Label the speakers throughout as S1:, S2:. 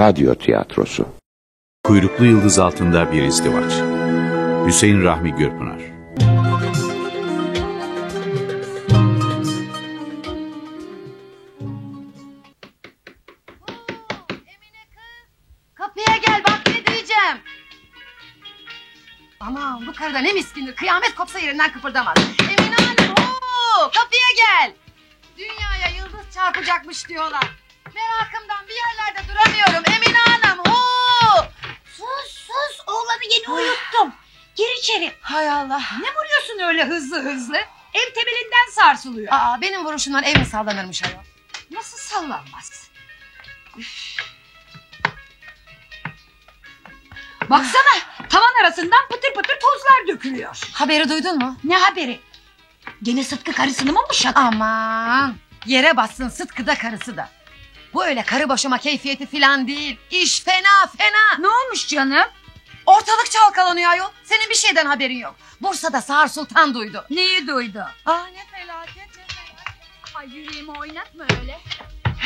S1: radyo tiyatrosu.
S2: Kuyruklu yıldız altında bir izdivaç. Hüseyin Rahmi Gürpınar.
S3: Emine kız. Kapıya gel bak ne diyeceğim. Aman bu karı da ne miskindir. Kıyamet kopsa yerinden kıpırdamaz. Emine Hanım oo, kapıya gel. Dünyaya yıldız çarpacakmış diyorlar. Merakımdan bir yerlerde duramıyorum. Emine Hanım oo.
S4: Sus sus oğlanı yeni uyuttum. Gir içeri.
S3: Hay Allah.
S4: Ne vuruyorsun öyle hızlı hızlı? Ev temelinden sarsılıyor.
S3: Aa, benim vuruşumdan ev mi sallanırmış ayol?
S4: Nasıl sallanmaz? Üf. Baksana tavan arasından pıtır pıtır tozlar dökülüyor.
S3: Haberi duydun mu?
S4: Ne haberi? Gene Sıtkı karısını mı boşadı?
S3: Aman yere bassın Sıtkı da karısı da. Bu öyle karı boşama keyfiyeti filan değil. İş fena fena.
S4: Ne olmuş canım?
S3: Ortalık çalkalanıyor ayol. Senin bir şeyden haberin yok. Bursa'da Sağır Sultan duydu.
S4: Neyi duydu?
S3: Aa ne felaket ne felaket.
S5: Ay yüreğimi oynatma öyle.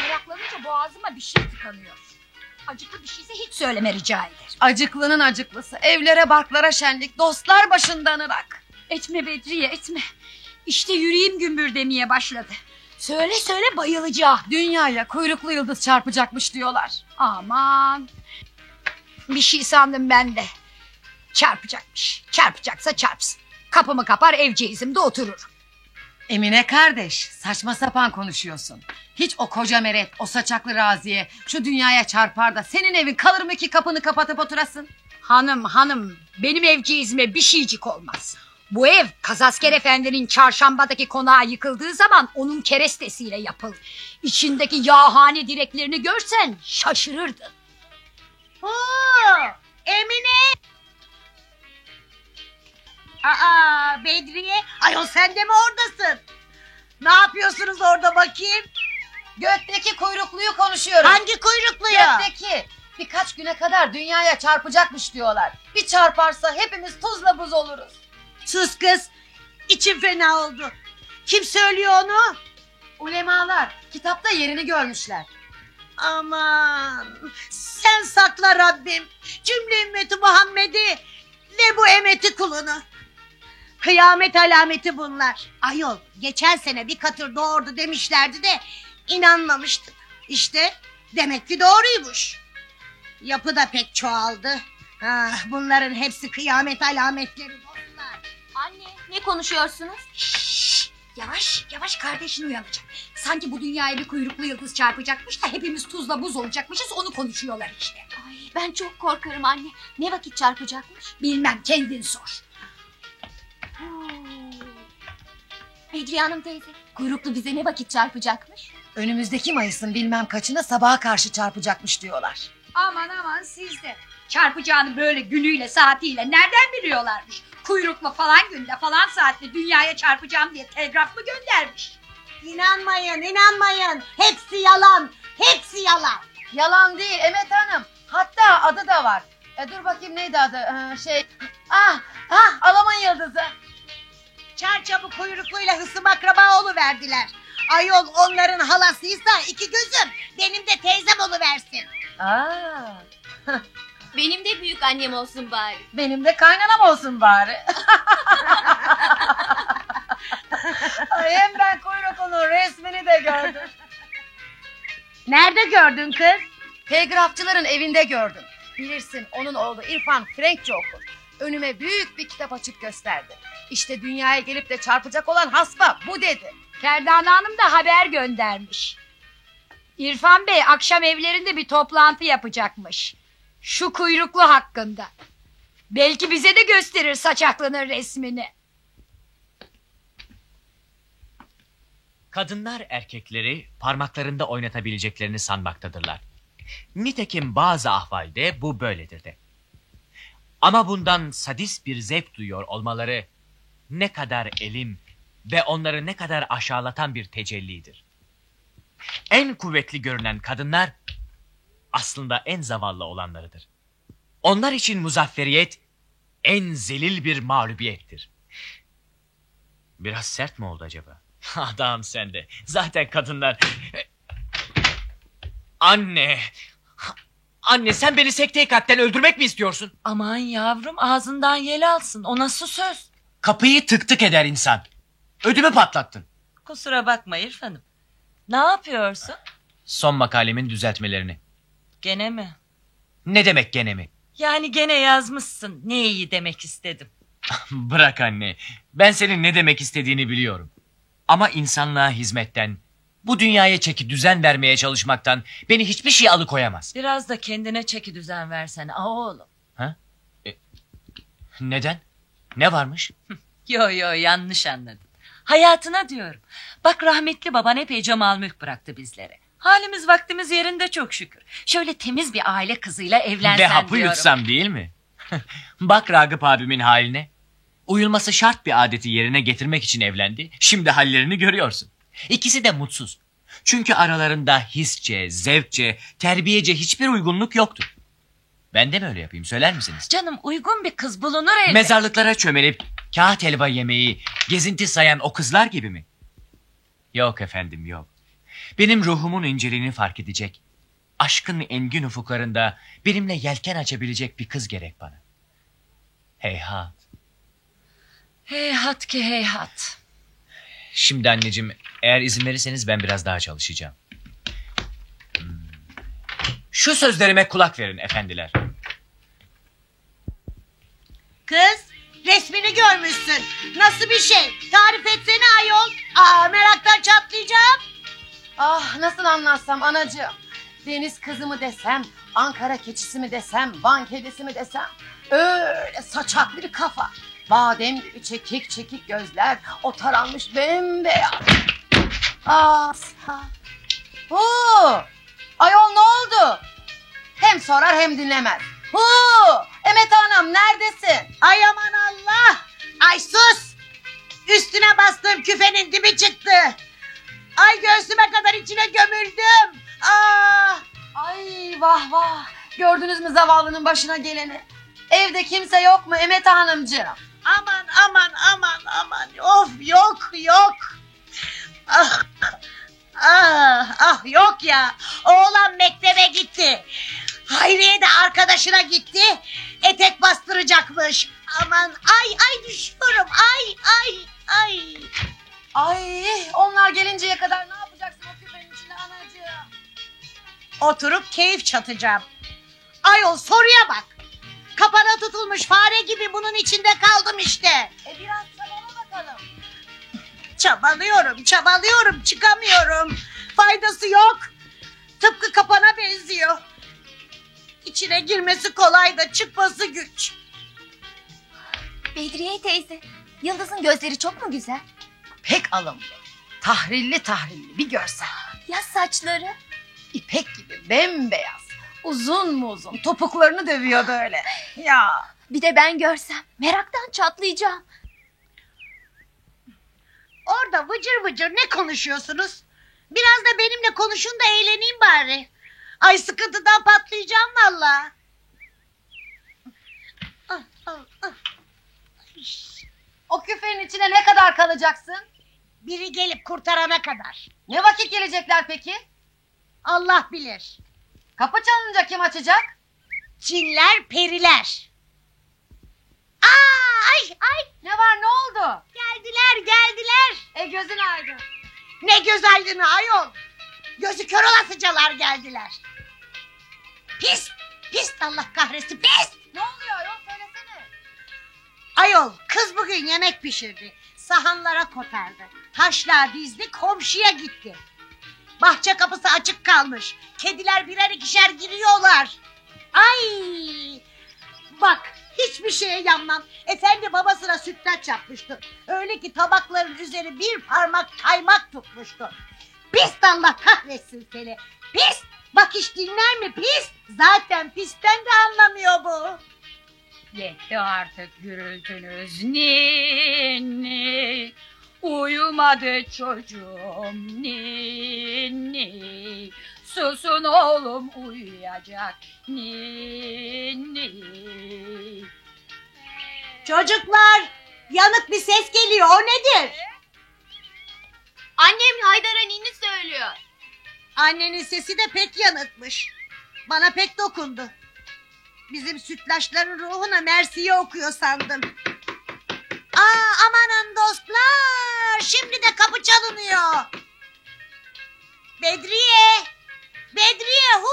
S5: Meraklanınca boğazıma bir şey tıkanıyor. Acıklı bir şeyse hiç söyleme rica ederim.
S3: Acıklının acıklısı. Evlere barklara şenlik. Dostlar başından ırak.
S5: Etme Bedriye etme. İşte yüreğim gümbür demeye başladı. Söyle söyle bayılacağım.
S3: Dünyaya kuyruklu yıldız çarpacakmış diyorlar.
S5: Aman. Bir şey sandım ben de. Çarpacakmış. Çarpacaksa çarpsın. Kapımı kapar evceğizimde oturur.
S3: Emine kardeş saçma sapan konuşuyorsun. Hiç o koca meret o saçaklı raziye şu dünyaya çarpar da senin evin kalır mı ki kapını kapatıp oturasın?
S5: Hanım hanım benim evceğizime bir şeycik olmaz. Bu ev Kazasker Efendi'nin çarşambadaki konağı yıkıldığı zaman onun kerestesiyle yapıldı. İçindeki yağhane direklerini görsen şaşırırdın.
S4: Oo, Emine. Aa Bedriye. Ayol sen de mi oradasın? Ne yapıyorsunuz orada bakayım?
S3: Gökteki kuyrukluyu konuşuyorum.
S4: Hangi kuyrukluyu?
S3: Gökteki. Birkaç güne kadar dünyaya çarpacakmış diyorlar. Bir çarparsa hepimiz tuzla buz oluruz.
S4: Sus kız. İçim fena oldu. Kim söylüyor onu?
S3: Ulemalar kitapta yerini görmüşler.
S4: Aman sen sakla Rabbim cümle ümmeti Muhammed'i ve bu emeti kulunu. Kıyamet alameti bunlar. Ayol geçen sene bir katır doğurdu demişlerdi de inanmamıştık. İşte demek ki doğruymuş. Yapı da pek çoğaldı. Ah, bunların hepsi kıyamet alametleri.
S5: Anne ne konuşuyorsunuz? Şşş, yavaş yavaş kardeşin uyanacak. Sanki bu dünyaya bir kuyruklu yıldız çarpacakmış da hepimiz tuzla buz olacakmışız onu konuşuyorlar işte.
S6: Ay, ben çok korkarım anne. Ne vakit çarpacakmış?
S5: Bilmem kendin sor.
S6: Bedriye Hanım teyze, kuyruklu bize ne vakit çarpacakmış?
S3: Önümüzdeki Mayıs'ın bilmem kaçına sabaha karşı çarpacakmış diyorlar.
S4: Aman aman siz de. Çarpacağını böyle günüyle saatiyle nereden biliyorlarmış? Kuyruklu falan günde falan saatte dünyaya çarpacağım diye telgraf mı göndermiş? İnanmayın inanmayın. Hepsi yalan. Hepsi yalan.
S3: Yalan değil Emet Hanım. Hatta adı da var. E, dur bakayım neydi adı? Ee, şey ah ah Alaman Yıldızı.
S4: Çarçabuk kuyrukluyla hısım akraba verdiler. Ayol onların halasıysa iki gözüm. Benim de teyzem oluversin.
S3: Aa,
S6: Benim de büyük annem olsun bari.
S3: benim de kaynanam olsun bari. Ay, hem ben kuyrukunun resmini de gördüm.
S4: Nerede gördün kız?
S3: Telgrafçıların evinde gördüm. Bilirsin onun oğlu İrfan Frenkçe okur. Önüme büyük bir kitap açıp gösterdi. İşte dünyaya gelip de çarpacak olan hasba bu dedi.
S5: Ferdane Hanım da haber göndermiş. İrfan Bey akşam evlerinde bir toplantı yapacakmış. Şu kuyruklu hakkında. Belki bize de gösterir saçaklının resmini.
S7: Kadınlar erkekleri parmaklarında oynatabileceklerini sanmaktadırlar. Nitekim bazı ahvalde bu böyledir de. Ama bundan sadist bir zevk duyuyor olmaları ne kadar elim ve onları ne kadar aşağılatan bir tecellidir. En kuvvetli görünen kadınlar aslında en zavallı olanlarıdır. Onlar için muzafferiyet en zelil bir mağlubiyettir. Biraz sert mi oldu acaba? Adam sende. Zaten kadınlar... Anne! Anne sen beni sekteye kalpten öldürmek mi istiyorsun?
S1: Aman yavrum ağzından yel alsın. O nasıl söz?
S7: Kapıyı tık tık eder insan. Ödümü patlattın.
S1: Kusura bakma İrfan'ım. Ne yapıyorsun?
S7: Son makalemin düzeltmelerini.
S1: Gene mi?
S7: Ne demek gene mi?
S1: Yani gene yazmışsın. Ne iyi demek istedim.
S7: Bırak anne. Ben senin ne demek istediğini biliyorum. Ama insanlığa hizmetten, bu dünyaya çeki düzen vermeye çalışmaktan beni hiçbir şey alıkoyamaz.
S1: Biraz da kendine çeki düzen versene. Aa oğlum.
S7: Neden? Ne varmış?
S1: Yo yo yanlış anladın. Hayatına diyorum. Bak rahmetli baban epey cemal mülk bıraktı bizlere. Halimiz vaktimiz yerinde çok şükür. Şöyle temiz bir aile kızıyla evlensen
S7: Ve hapı
S1: diyorum.
S7: yutsam değil mi? Bak Ragıp abimin haline. Uyulması şart bir adeti yerine getirmek için evlendi. Şimdi hallerini görüyorsun. İkisi de mutsuz. Çünkü aralarında hisçe, zevkçe, terbiyece hiçbir uygunluk yoktur. Ben de mi öyle yapayım söyler misiniz?
S1: Canım uygun bir kız bulunur elbet.
S7: Mezarlıklara çömelip kağıt helva yemeği, gezinti sayan o kızlar gibi mi? Yok efendim yok. Benim ruhumun inceliğini fark edecek, aşkın engin ufuklarında benimle yelken açabilecek bir kız gerek bana. Heyhat.
S1: Heyhat ki heyhat.
S7: Şimdi anneciğim eğer izin verirseniz ben biraz daha çalışacağım. Hmm. Şu sözlerime kulak verin efendiler.
S4: Kız resmini görmüşsün. Nasıl bir şey? Tarif etsene ayol. Aa meraktan çatlayacağım.
S3: Ah nasıl anlatsam anacığım. Deniz kızı mı desem, Ankara keçisi mi desem, Van kedisi mi desem. Öyle saçaklı bir kafa. Badem gibi çekik çekik gözler, o taranmış bembeyaz. Ah, sağ. Huu, ayol ne oldu? Hem sorar hem dinlemez. Huu, Emet Hanım neredesin?
S4: Ay aman Allah. Ay sus. Üstüne bastığım küfenin dibi çıktı. Ay göğsüme kadar içine gömüldüm. Ah.
S3: Ay vah vah. Gördünüz mü zavallının başına geleni? Evde kimse yok mu Emet Hanımcığım?
S4: Aman aman aman aman. Of yok yok. Ah. Ah, ah yok ya. Oğlan mektebe gitti. Hayriye de arkadaşına gitti. Etek bastıracakmış. Aman ay ay düşüyorum. Ay ay ay.
S3: Ay onlar gelinceye kadar ne yapacaksın o küpenin içinde anacığım?
S4: Oturup keyif çatacağım. Ayol soruya bak. Kapana tutulmuş fare gibi bunun içinde kaldım işte.
S3: E biraz çabala bakalım.
S4: Çabalıyorum, çabalıyorum, çıkamıyorum. Faydası yok. Tıpkı kapana benziyor. İçine girmesi kolay da çıkması güç.
S6: Bedriye teyze. Yıldız'ın gözleri çok mu güzel?
S3: Pek alımlı. Tahrilli tahrilli bir görsen.
S6: Ya saçları?
S3: İpek gibi bembeyaz. Uzun mu uzun topuklarını dövüyor böyle. Ya
S6: Bir de ben görsem. Meraktan çatlayacağım.
S4: Orada vıcır vıcır ne konuşuyorsunuz? Biraz da benimle konuşun da eğleneyim bari. Ay sıkıntıdan patlayacağım valla. Ah, ah, ah.
S3: o küfenin içine ne kadar kalacaksın?
S4: Biri gelip kurtarana kadar.
S3: Ne vakit gelecekler peki?
S4: Allah bilir.
S3: Kapı çalınca kim açacak?
S4: Cinler periler. Aa, ay ay
S3: Ne var ne oldu?
S4: geldiler geldiler.
S3: E gözün aydın.
S4: Ne göz aydını ayol. Gözü kör olasıcalar geldiler. Pis pis Allah kahretsin pis.
S3: Ne oluyor yok söylesene.
S4: Ayol kız bugün yemek pişirdi. Sahanlara kotardı. Taşlar dizdi komşuya gitti. Bahçe kapısı açık kalmış. Kediler birer ikişer giriyorlar. Ay! Bak hiçbir şeye yanmam. Efendi babasına sütlaç yapmıştı. Öyle ki tabakların üzeri bir parmak kaymak tutmuştu. Pis Allah kahretsin seni. Pis! Bak hiç dinler mi pis? Zaten pisten de anlamıyor bu.
S5: Yetti artık gürültünüz ninni. Uyumadı çocuğum ninni. Susun oğlum uyuyacak ninni.
S4: Çocuklar yanık bir ses geliyor o nedir?
S6: Annem Haydar'a ninni söylüyor.
S4: Annenin sesi de pek yanıkmış. Bana pek dokundu. Bizim sütlaçların ruhuna Mersi'yi okuyor sandım. Aa amanın dostlar. Şimdi de kapı çalınıyor. Bedriye. Bedriye hu.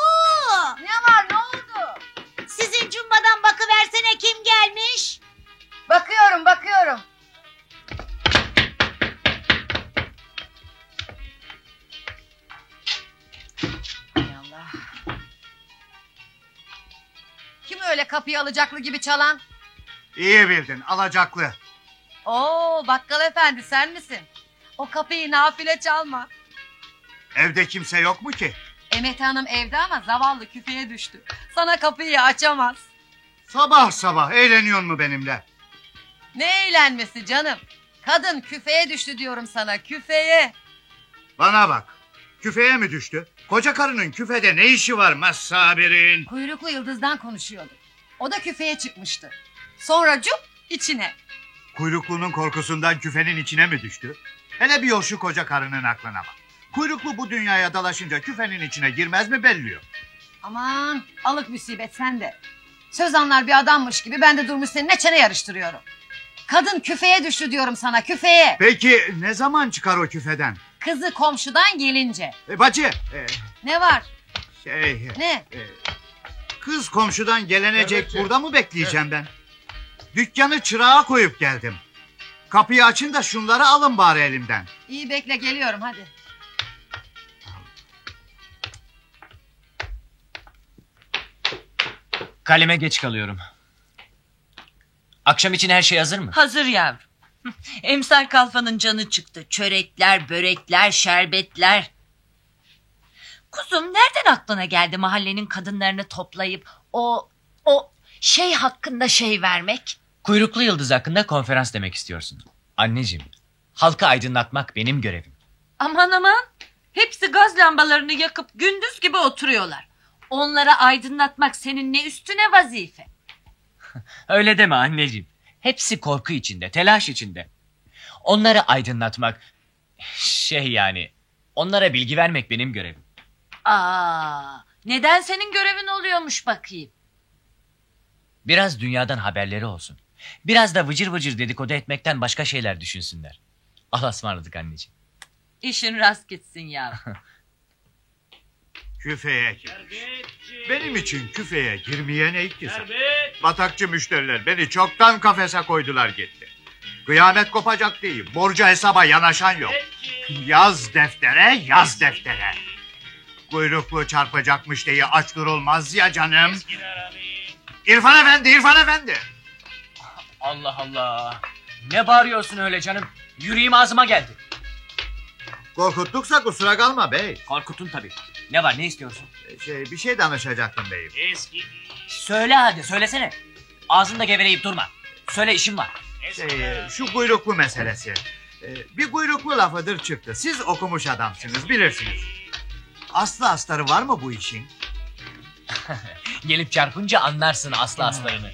S3: Ne var ne oldu?
S4: Sizin cumbadan bakıversene kim gelmiş?
S3: Bakıyorum bakıyorum. Öyle kapıyı alacaklı gibi çalan?
S8: İyi bildin alacaklı.
S3: Oo bakkal efendi sen misin? O kapıyı nafile çalma.
S8: Evde kimse yok mu ki?
S3: Emet Hanım evde ama zavallı küfeye düştü. Sana kapıyı açamaz.
S8: Sabah sabah eğleniyor mu benimle?
S3: Ne eğlenmesi canım? Kadın küfeye düştü diyorum sana küfeye.
S8: Bana bak. Küfeye mi düştü? Koca karının küfede ne işi var Massabirin?
S3: Kuyruklu yıldızdan konuşuyordu. O da küfeye çıkmıştı. Sonra cup içine.
S8: Kuyruklunun korkusundan küfenin içine mi düştü? Hele bir yol şu koca karının aklına bak. Kuyruklu bu dünyaya dalaşınca küfenin içine girmez mi belliyor.
S3: Aman alık musibet sen de. Söz anlar bir adammış gibi ben de durmuş seninle çene yarıştırıyorum. Kadın küfeye düştü diyorum sana küfeye.
S8: Peki ne zaman çıkar o küfeden?
S3: Kızı komşudan gelince.
S8: E, bacı e,
S3: Ne var?
S8: şey
S3: Ne?
S8: e, kız komşudan gelenecek burada mı bekleyeceğim ben? Dükkanı çırağa koyup geldim. Kapıyı açın da şunları alın bari elimden.
S3: İyi bekle geliyorum hadi.
S7: Kaleme geç kalıyorum. Akşam için her şey hazır mı?
S1: Hazır yavrum. Emsal kalfanın canı çıktı. Çörekler, börekler, şerbetler. Kuzum nereden aklına geldi mahallenin kadınlarını toplayıp o o şey hakkında şey vermek?
S7: Kuyruklu yıldız hakkında konferans demek istiyorsun. Anneciğim, halkı aydınlatmak benim görevim.
S1: Aman aman. Hepsi gaz lambalarını yakıp gündüz gibi oturuyorlar. Onlara aydınlatmak senin ne üstüne vazife.
S7: Öyle deme anneciğim. Hepsi korku içinde, telaş içinde. Onları aydınlatmak, şey yani, onlara bilgi vermek benim görevim.
S1: Aa, neden senin görevin oluyormuş bakayım?
S7: Biraz dünyadan haberleri olsun. Biraz da vıcır vıcır dedikodu etmekten başka şeyler düşünsünler. Allah'a ısmarladık anneciğim.
S1: İşin rast gitsin yavrum.
S8: Küfeye girmiş. Benim için küfeye girmeyen kız. Batakçı müşteriler beni çoktan kafese koydular gitti. Kıyamet kopacak değil. Borca hesaba yanaşan yok. Yaz deftere, yaz deftere. Kuyruklu çarpacakmış diye aç durulmaz ya canım. İrfan Efendi, İrfan Efendi.
S7: Allah Allah. Ne bağırıyorsun öyle canım? Yüreğim ağzıma geldi.
S8: Korkuttuksa kusura kalma bey.
S7: Korkutun tabii. Ne var ne istiyorsun?
S8: Şey, bir şey danışacaktım beyim.
S7: Söyle hadi söylesene. Ağzında geveleyip durma. Söyle işim var.
S8: Şey, şu kuyruklu meselesi. Ee, bir kuyruklu lafıdır çıktı. Siz okumuş adamsınız, bilirsiniz. Aslı astarı var mı bu işin?
S7: Gelip çarpınca anlarsın aslı aslarını.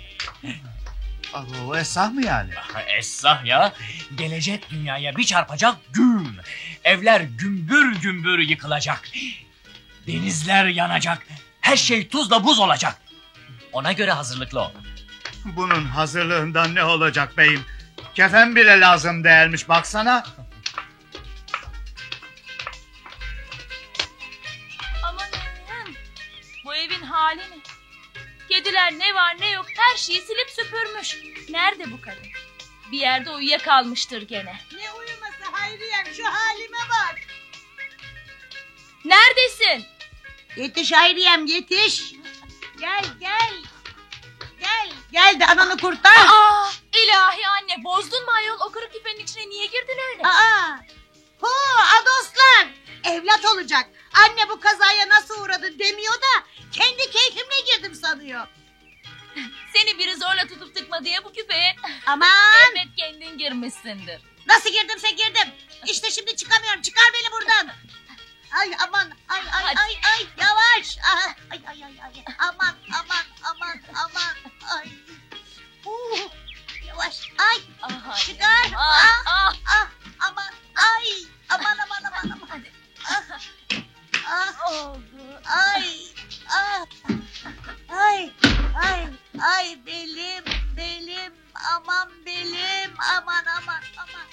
S8: Alo, esah mı yani?
S7: Essah ya. Gelecek dünyaya bir çarpacak güm. Evler gümbür gümbür yıkılacak. Denizler yanacak. Her şey tuzla buz olacak. Ona göre hazırlıklı ol.
S8: Bunun hazırlığından ne olacak beyim? Kefen bile lazım değilmiş baksana.
S9: Amanın. Bu evin hali ne? Kediler ne var ne yok her şeyi silip süpürmüş. Nerede bu kadın? Bir yerde uyuyakalmıştır gene.
S4: Ne uyuması Hayriyem şu halime Yetiş Hayriyem yetiş. Gel gel. Gel. Gel de ananı kurtar.
S9: Aa, ilahi anne bozdun mu ayol o kırık küpenin içine niye girdin öyle?
S4: Aa. Hu adoslar. Evlat olacak. Anne bu kazaya nasıl uğradı demiyor da kendi keyfimle girdim sanıyor.
S9: Seni biri zorla tutup tıkma diye bu küpeye.
S4: Aman
S9: Evet kendin girmişsindir.
S4: nasıl girdimse girdim. İşte şimdi çıkamıyorum. Çıkar beni buradan ay aman ay ay
S9: Hadi.
S4: ay ay yavaş. Ah, ay ay ay ay aman aman aman aman ay. Uh, yavaş ay
S9: ah,
S4: çıkar.
S9: Ah,
S4: ah,
S9: Ah,
S4: ah. aman ay aman aman aman aman. Ah.
S9: Oldu.
S4: Ay, ah, ay, ay, ay belim, belim, aman belim, aman aman aman.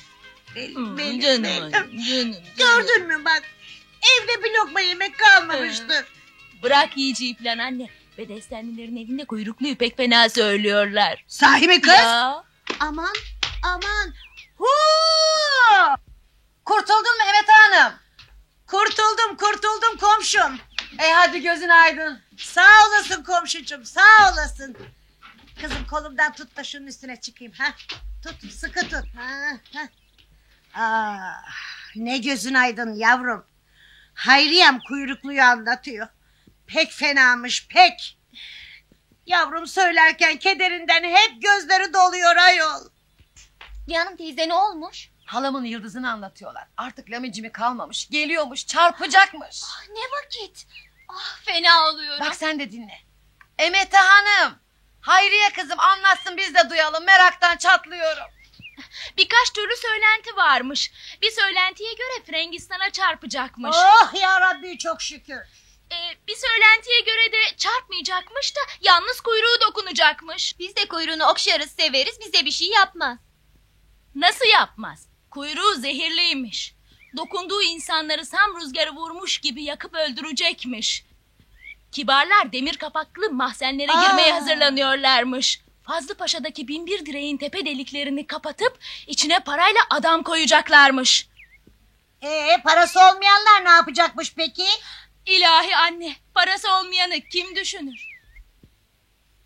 S9: Hmm, belim,
S4: belim,
S9: belim. Canım, canım.
S4: Gördün mü bak Evde bir lokma yemek kalmamıştı.
S9: Bırak yiyeceği falan anne. Bedestenlilerin evinde kuyrukluyu pek fena söylüyorlar.
S4: Sahi mi kız?
S9: Ya.
S4: Aman aman. Hu!
S3: Kurtuldun mu Emet Hanım?
S4: Kurtuldum kurtuldum komşum.
S3: E hadi gözün aydın.
S4: Sağ olasın komşucum sağ olasın. Kızım kolumdan tut da şunun üstüne çıkayım. ha. Tut sıkı tut. Ha, ha. Ah, ne gözün aydın yavrum. Hayriyem kuyrukluyu anlatıyor. Pek fenamış pek. Yavrum söylerken kederinden hep gözleri doluyor ayol.
S6: Hanım teyze ne olmuş?
S3: Halamın yıldızını anlatıyorlar. Artık lamicimi kalmamış. Geliyormuş çarpacakmış.
S6: Ne vakit? Ah fena oluyorum.
S3: Bak sen de dinle. Emete Hanım. Hayriye kızım anlatsın biz de duyalım. Meraktan çatlıyorum.
S9: Birkaç türlü söylenti varmış. Bir söylentiye göre Frangistan'a çarpacakmış.
S4: Oh ya Rabbi çok şükür.
S9: Ee, bir söylentiye göre de çarpmayacakmış da yalnız kuyruğu dokunacakmış.
S6: Biz de kuyruğunu okşarız severiz bize bir şey yapmaz.
S9: Nasıl yapmaz? Kuyruğu zehirliymiş. Dokunduğu insanları sam rüzgarı vurmuş gibi yakıp öldürecekmiş. Kibarlar demir kapaklı mahzenlere
S4: Aa.
S9: girmeye hazırlanıyorlarmış. Fazlı Paşa'daki binbir direğin tepe deliklerini kapatıp içine parayla adam koyacaklarmış.
S4: Ee, parası olmayanlar ne yapacakmış peki?
S9: İlahi anne, parası olmayanı kim düşünür?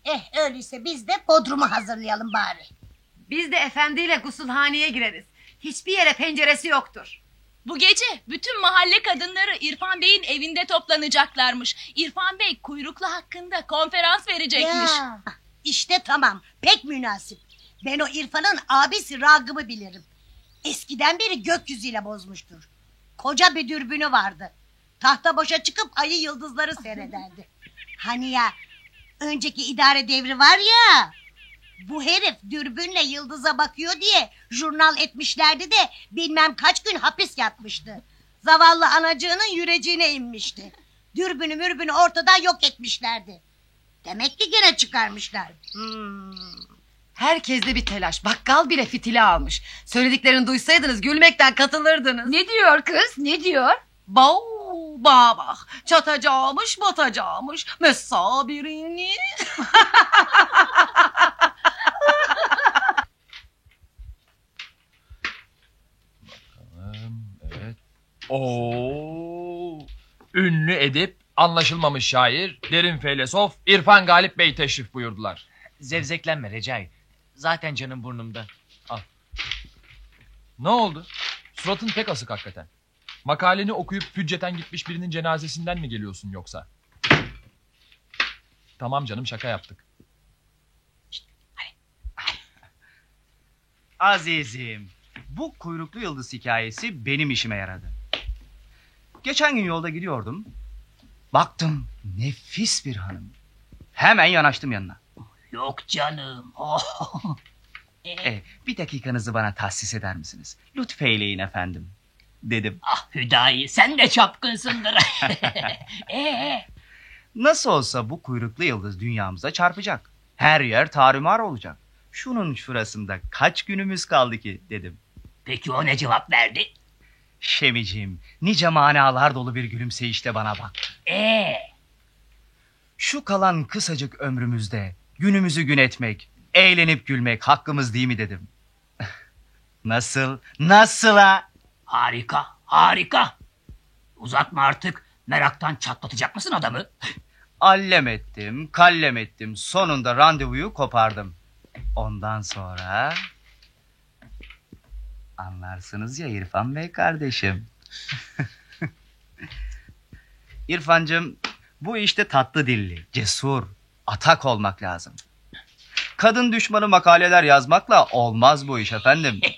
S4: Eh öyleyse biz de bodrumu hazırlayalım bari.
S3: Biz de efendiyle gusülhaneye gireriz. Hiçbir yere penceresi yoktur.
S9: Bu gece bütün mahalle kadınları İrfan Bey'in evinde toplanacaklarmış. İrfan Bey kuyruklu hakkında konferans verecekmiş.
S4: Ya, işte tamam pek münasip. Ben o İrfan'ın abisi Ragıp'ı bilirim. Eskiden beri gökyüzüyle bozmuştur. Koca bir dürbünü vardı. Tahta boşa çıkıp ayı yıldızları seyrederdi. Hani ya önceki idare devri var ya. Bu herif dürbünle yıldıza bakıyor diye jurnal etmişlerdi de bilmem kaç gün hapis yatmıştı. Zavallı anacığının yüreceğine inmişti. Dürbünü mürbünü ortadan yok etmişlerdi. Demek ki gene çıkarmışlar. Hmm.
S3: Herkeste bir telaş. Bakkal bile fitili almış. Söylediklerini duysaydınız gülmekten katılırdınız.
S5: Ne diyor kız ne diyor?
S3: Bau baba çatacağımış batacağımış mesabirini.
S10: Evet. Oo. Ünlü edip, anlaşılmamış şair, derin filozof İrfan Galip Bey teşrif buyurdular.
S7: Zevzeklenme Recai. Zaten canım burnumda.
S10: Ne oldu? Suratın pek asık hakikaten. Makaleni okuyup fücceten gitmiş birinin cenazesinden mi geliyorsun yoksa? Tamam canım şaka yaptık.
S11: Azizim, bu kuyruklu yıldız hikayesi benim işime yaradı. Geçen gün yolda gidiyordum. Baktım nefis bir hanım. Hemen yanaştım yanına.
S12: Yok canım. Oh.
S11: E, bir dakikanızı bana tahsis eder misiniz? Lütfeyleyin efendim. Dedim.
S12: Ah Hüdayi sen de çapkınsındır. ee,
S11: Nasıl olsa bu kuyruklu yıldız dünyamıza çarpacak. Her yer tarumar olacak. Şunun şurasında kaç günümüz kaldı ki dedim.
S12: peki o ne cevap verdi?
S11: Şemiciğim nice manalar dolu bir gülümseyişle bana bak.
S12: Ee,
S11: Şu kalan kısacık ömrümüzde günümüzü gün etmek, eğlenip gülmek hakkımız değil mi dedim. Nasıl? Nasıl ha?
S12: harika, harika. Uzatma artık. Meraktan çatlatacak mısın adamı?
S11: Allem ettim, kallem ettim. Sonunda randevuyu kopardım. Ondan sonra... Anlarsınız ya İrfan Bey kardeşim. İrfancığım bu işte tatlı dilli, cesur, atak olmak lazım. Kadın düşmanı makaleler yazmakla olmaz bu iş efendim.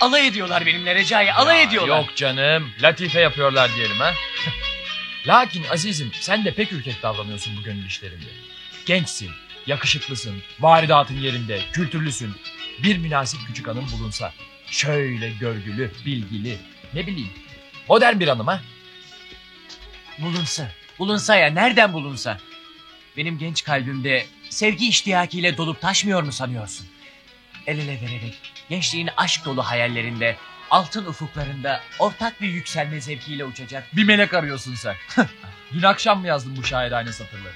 S7: Alay ediyorlar benimle Recai. Alay
S10: Ya,
S7: ediyorlar.
S10: Yok canım. Latife yapıyorlar diyelim ha. Lakin azizim sen de pek ürkek davranıyorsun bu gönül işlerinde. Gençsin, yakışıklısın, varidatın yerinde, kültürlüsün. Bir münasip küçük hanım bulunsa. Şöyle görgülü, bilgili, ne bileyim. Modern bir hanım ha.
S7: Bulunsa. Bulunsa ya. Nereden bulunsa? benim genç kalbimde sevgi iştiyakiyle dolup taşmıyor mu sanıyorsun? El ele vererek gençliğin aşk dolu hayallerinde, altın ufuklarında ortak bir yükselme zevkiyle uçacak.
S10: Bir melek arıyorsun sen. Dün akşam mı yazdın bu şairane satırları?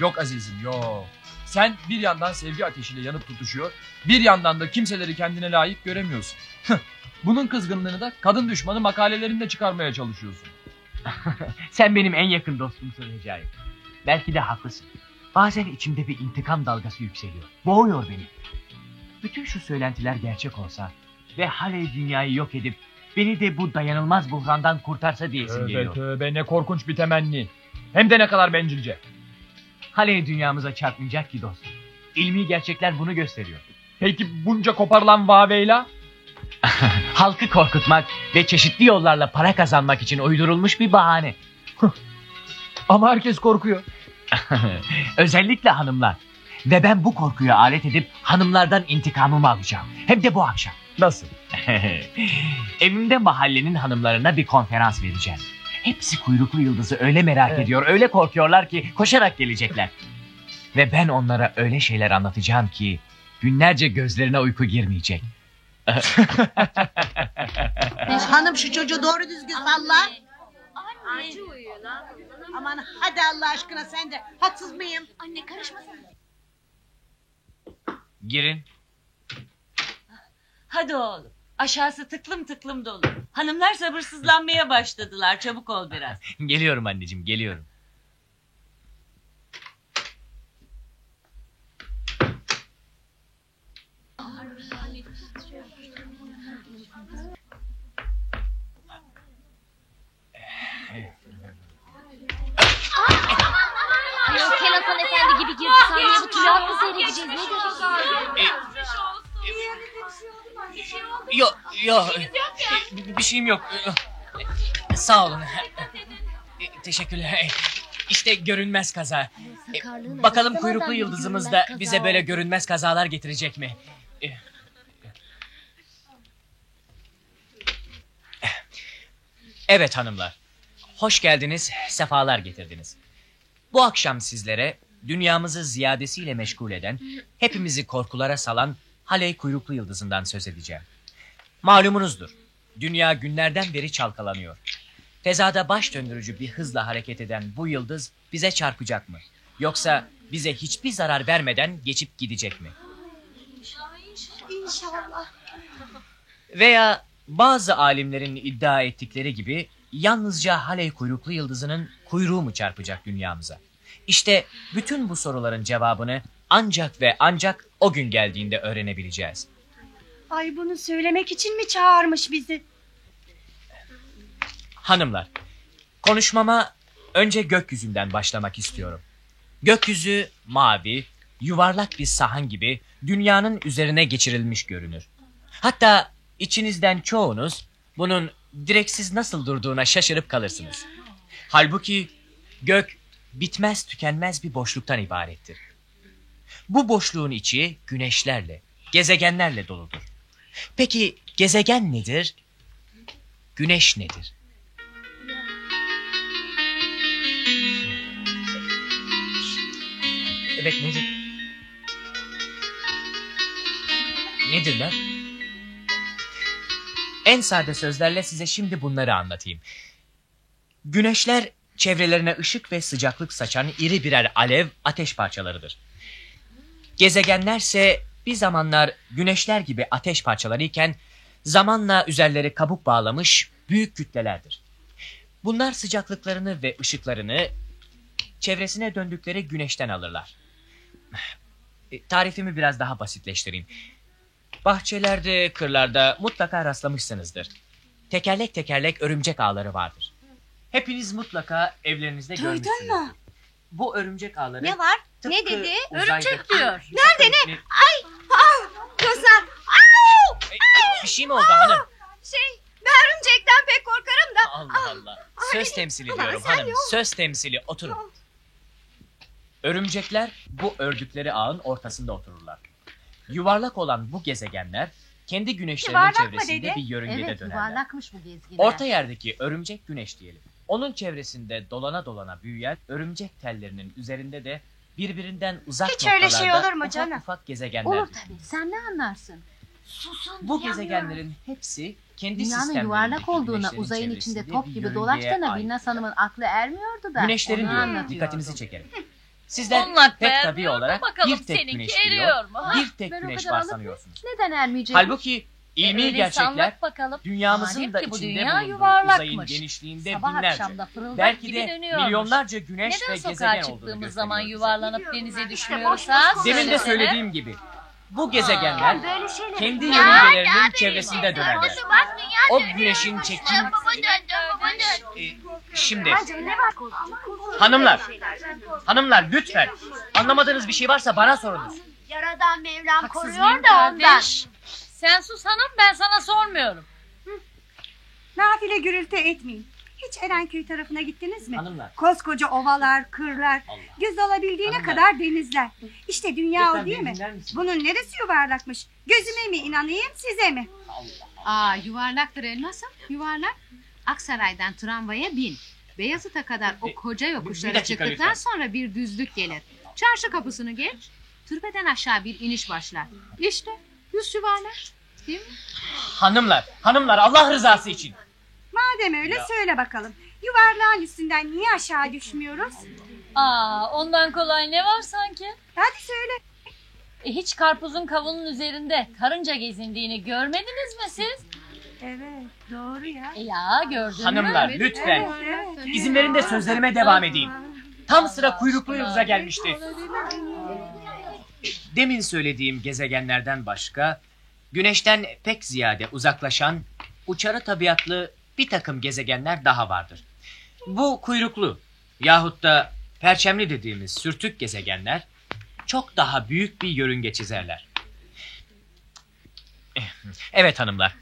S10: Yok azizim yok. Sen bir yandan sevgi ateşiyle yanıp tutuşuyor, bir yandan da kimseleri kendine layık göremiyorsun. Bunun kızgınlığını da kadın düşmanı makalelerinde çıkarmaya çalışıyorsun.
S7: Sen benim en yakın dostumsun Recai. Belki de haklısın. Bazen içimde bir intikam dalgası yükseliyor. Boğuyor beni. Bütün şu söylentiler gerçek olsa ve Haley dünyayı yok edip beni de bu dayanılmaz buhrandan kurtarsa diyesim
S10: Tövbe
S7: geliyor.
S10: tövbe ne korkunç bir temenni. Hem de ne kadar bencilce.
S7: Haley dünyamıza çarpmayacak ki dostum. İlmi gerçekler bunu gösteriyor.
S10: Peki bunca koparılan vaveyla?
S7: Halkı korkutmak ve çeşitli yollarla para kazanmak için uydurulmuş bir bahane.
S10: Ama herkes korkuyor.
S7: Özellikle hanımlar. Ve ben bu korkuyu alet edip hanımlardan intikamımı alacağım. Hem de bu akşam.
S10: Nasıl?
S7: Evimde mahallenin hanımlarına bir konferans vereceğim. Hepsi kuyruklu yıldızı öyle merak
S10: Evet.
S7: ediyor, öyle korkuyorlar ki koşarak gelecekler. Ve ben onlara öyle şeyler anlatacağım ki günlerce gözlerine uyku girmeyecek.
S4: Hanım şu çocuğu doğru düzgün salla. Aman hadi Allah aşkına sen de. Haksız mıyım?
S6: Anne karışmasana.
S7: Girin.
S1: Hadi oğlum. Aşağısı tıklım tıklım dolu. Hanımlar sabırsızlanmaya başladılar. Çabuk ol biraz.
S7: Geliyorum anneciğim, geliyorum.
S6: Ayol Efendi gibi girdi sahneye bu tüyat mı seyredeceğiz nedir?
S7: Yok, yok. Bir şeyim yok. Sağ olun. Teşekkürler. İşte görünmez kaza.
S6: Sakarlığın
S7: Bakalım
S6: arasından
S7: kuyruklu yıldızımız da
S6: görünmez kaza
S7: bize böyle
S6: oldu.
S7: görünmez kazalar getirecek mi? Evet hanımlar. Hoş geldiniz, sefalar getirdiniz. Bu akşam sizlere dünyamızı ziyadesiyle meşgul eden, hepimizi korkulara salan Haley kuyruklu yıldızından söz edeceğim. Malumunuzdur. Dünya günlerden beri çalkalanıyor. Fezada baş döndürücü bir hızla hareket eden bu yıldız bize çarpacak mı? Yoksa bize hiçbir zarar vermeden geçip gidecek mi?
S6: İnşallah.
S7: Veya bazı alimlerin iddia ettikleri gibi yalnızca Haley kuyruklu yıldızının kuyruğu mu çarpacak dünyamıza? İşte bütün bu soruların cevabını ancak ve ancak o gün geldiğinde öğrenebileceğiz.
S13: Ay bunu söylemek için mi çağırmış bizi?
S7: Hanımlar, konuşmama önce gökyüzünden başlamak istiyorum. Gökyüzü mavi, yuvarlak bir sahan gibi dünyanın üzerine geçirilmiş görünür. Hatta içinizden çoğunuz bunun direksiz nasıl durduğuna şaşırıp kalırsınız. Halbuki gök bitmez tükenmez bir boşluktan ibarettir. Bu boşluğun içi güneşlerle, gezegenlerle doludur. Peki gezegen nedir? Güneş nedir? Evet nedir? Nedir lan? En sade sözlerle size şimdi bunları anlatayım. Güneşler çevrelerine ışık ve sıcaklık saçan iri birer alev ateş parçalarıdır. Gezegenlerse bir zamanlar güneşler gibi ateş parçaları iken zamanla üzerleri kabuk bağlamış büyük kütlelerdir. Bunlar sıcaklıklarını ve ışıklarını çevresine döndükleri güneşten alırlar. E, Tarifimi biraz daha basitleştireyim. Bahçelerde, kırlarda mutlaka rastlamışsınızdır. Tekerlek tekerlek örümcek ağları vardır. Hepiniz mutlaka evlerinizde
S13: Duydun
S7: görmüşsünüzdür.
S13: mu?
S7: Bu örümcek ağları...
S13: Ne var?
S7: tıpkı
S13: Ne dedi? Örümcek diyor.
S7: Nerede
S13: ne? Ay! Ah! Kızlar! Au!
S7: Bir şey mi oldu hanım?
S13: Şey, ben örümcekten pek korkarım da.
S7: Allah Allah. Söz temsili diyorum hanım. Söz temsili. Oturun. Örümcekler bu ördükleri ağın ortasında otururlar. Yuvarlak olan bu gezegenler kendi güneşlerinin
S4: Yuvarlak
S7: çevresinde bir yörüngede
S4: Evet
S7: dönerler.
S4: yuvarlakmış bu gezginler.
S7: Orta yerdeki örümcek güneş diyelim. Onun çevresinde dolana dolana büyüyen örümcek tellerinin üzerinde de birbirinden uzak
S13: Hiç öyle şey olur mu
S7: ufak
S13: canım?
S7: ufak gezegenler.
S6: Olur tabii. Sen ne anlarsın?
S1: Susun.
S7: Bu gezegenlerin hepsi kendi
S6: Dünyanın yuvarlak olduğuna,
S7: güneşlerin
S6: uzayın
S7: çevresinde
S6: içinde top
S7: bir
S6: gibi
S7: yörüngeye
S6: dolaştığına
S7: ait.
S6: Binnaz Hanım'ın aklı ermiyordu da.
S7: Güneşlerin
S6: onu
S7: diyor.
S6: anlatıyordu.
S7: Dikkatinizi çekerim. Sizler
S9: Onlar
S7: pek tabii
S9: beğenmiyor mu?
S7: olarak
S9: Bakalım
S7: bir tek
S9: seninki
S7: güneş
S9: eriyor
S7: biliyor,
S9: mu? Ha?
S7: bir tek
S6: Ben o
S7: güneş
S6: kadar
S7: var
S6: alıp-
S7: sanıyorsunuz.
S6: Neden ermeyecek?
S7: Halbuki ilmi
S9: Öyleyse
S7: gerçekler
S9: bakalım.
S7: dünyamızın
S9: Madem
S7: da
S9: ki bu
S7: içinde
S9: dünya
S7: bulunduğu
S9: yuvarlakmış.
S7: uzayın genişliğinde
S6: Sabah
S7: binlerce, belki de
S6: dönüyormuş.
S7: milyonlarca güneş
S9: Neden
S7: ve gezegen olduğunu
S9: çıktığımız zaman yuvarlanıp denize düşmüyoruz ha?
S7: Demin de söylediğim gibi bu gezegenler
S6: şeyler-
S7: kendi yörüngelerinin çevresinde dönerler. O güneşin çekim... E, Şimdi hanımlar, hanımlar lütfen anlamadığınız bir şey varsa bana sorunuz.
S6: Yaradan Mevlam koruyor da ondan.
S9: kardeş? Sen sus hanım ben sana sormuyorum.
S13: Nafile gürültü etmeyin. Hiç Erenköy tarafına gittiniz mi?
S7: Hanımlar.
S13: Koskoca ovalar, kırlar, göz alabildiğine
S7: Hanımlar.
S13: kadar denizler. İşte dünya
S7: Lütfen
S13: o değil
S7: beni
S13: mi?
S7: dinler?
S13: Bunun neresi yuvarlakmış? Gözüme mi inanayım size mi?
S3: Aa yuvarlaktır elmasım yuvarlak. Aksaray'dan tramvaya bin. Beyazıt'a kadar o koca yokuşlara
S7: dakika
S3: çıktıktan
S7: lütfen.
S3: sonra bir düzlük gelir. Çarşı kapısını geç. Türbeden aşağı bir iniş başlar. İşte yüz yuvarlak. Değil mi?
S7: Hanımlar, hanımlar Allah rızası için.
S13: Madem öyle söyle bakalım. Yuvarlağın üstünden niye aşağı düşmüyoruz?
S9: Aa ondan kolay ne var sanki?
S13: Hadi söyle.
S9: E, hiç karpuzun kavunun üzerinde karınca gezindiğini görmediniz mi siz?
S13: Evet doğru ya.
S9: E ya gördün mü?
S7: Hanımlar lütfen izin verin de sözlerime devam edeyim. Tam sıra kuyruklu yıldıza gelmişti. Demin söylediğim gezegenlerden başka güneşten pek ziyade uzaklaşan uçarı tabiatlı bir takım gezegenler daha vardır. Bu kuyruklu yahut da perçemli dediğimiz sürtük gezegenler çok daha büyük bir yörünge çizerler. Evet hanımlar.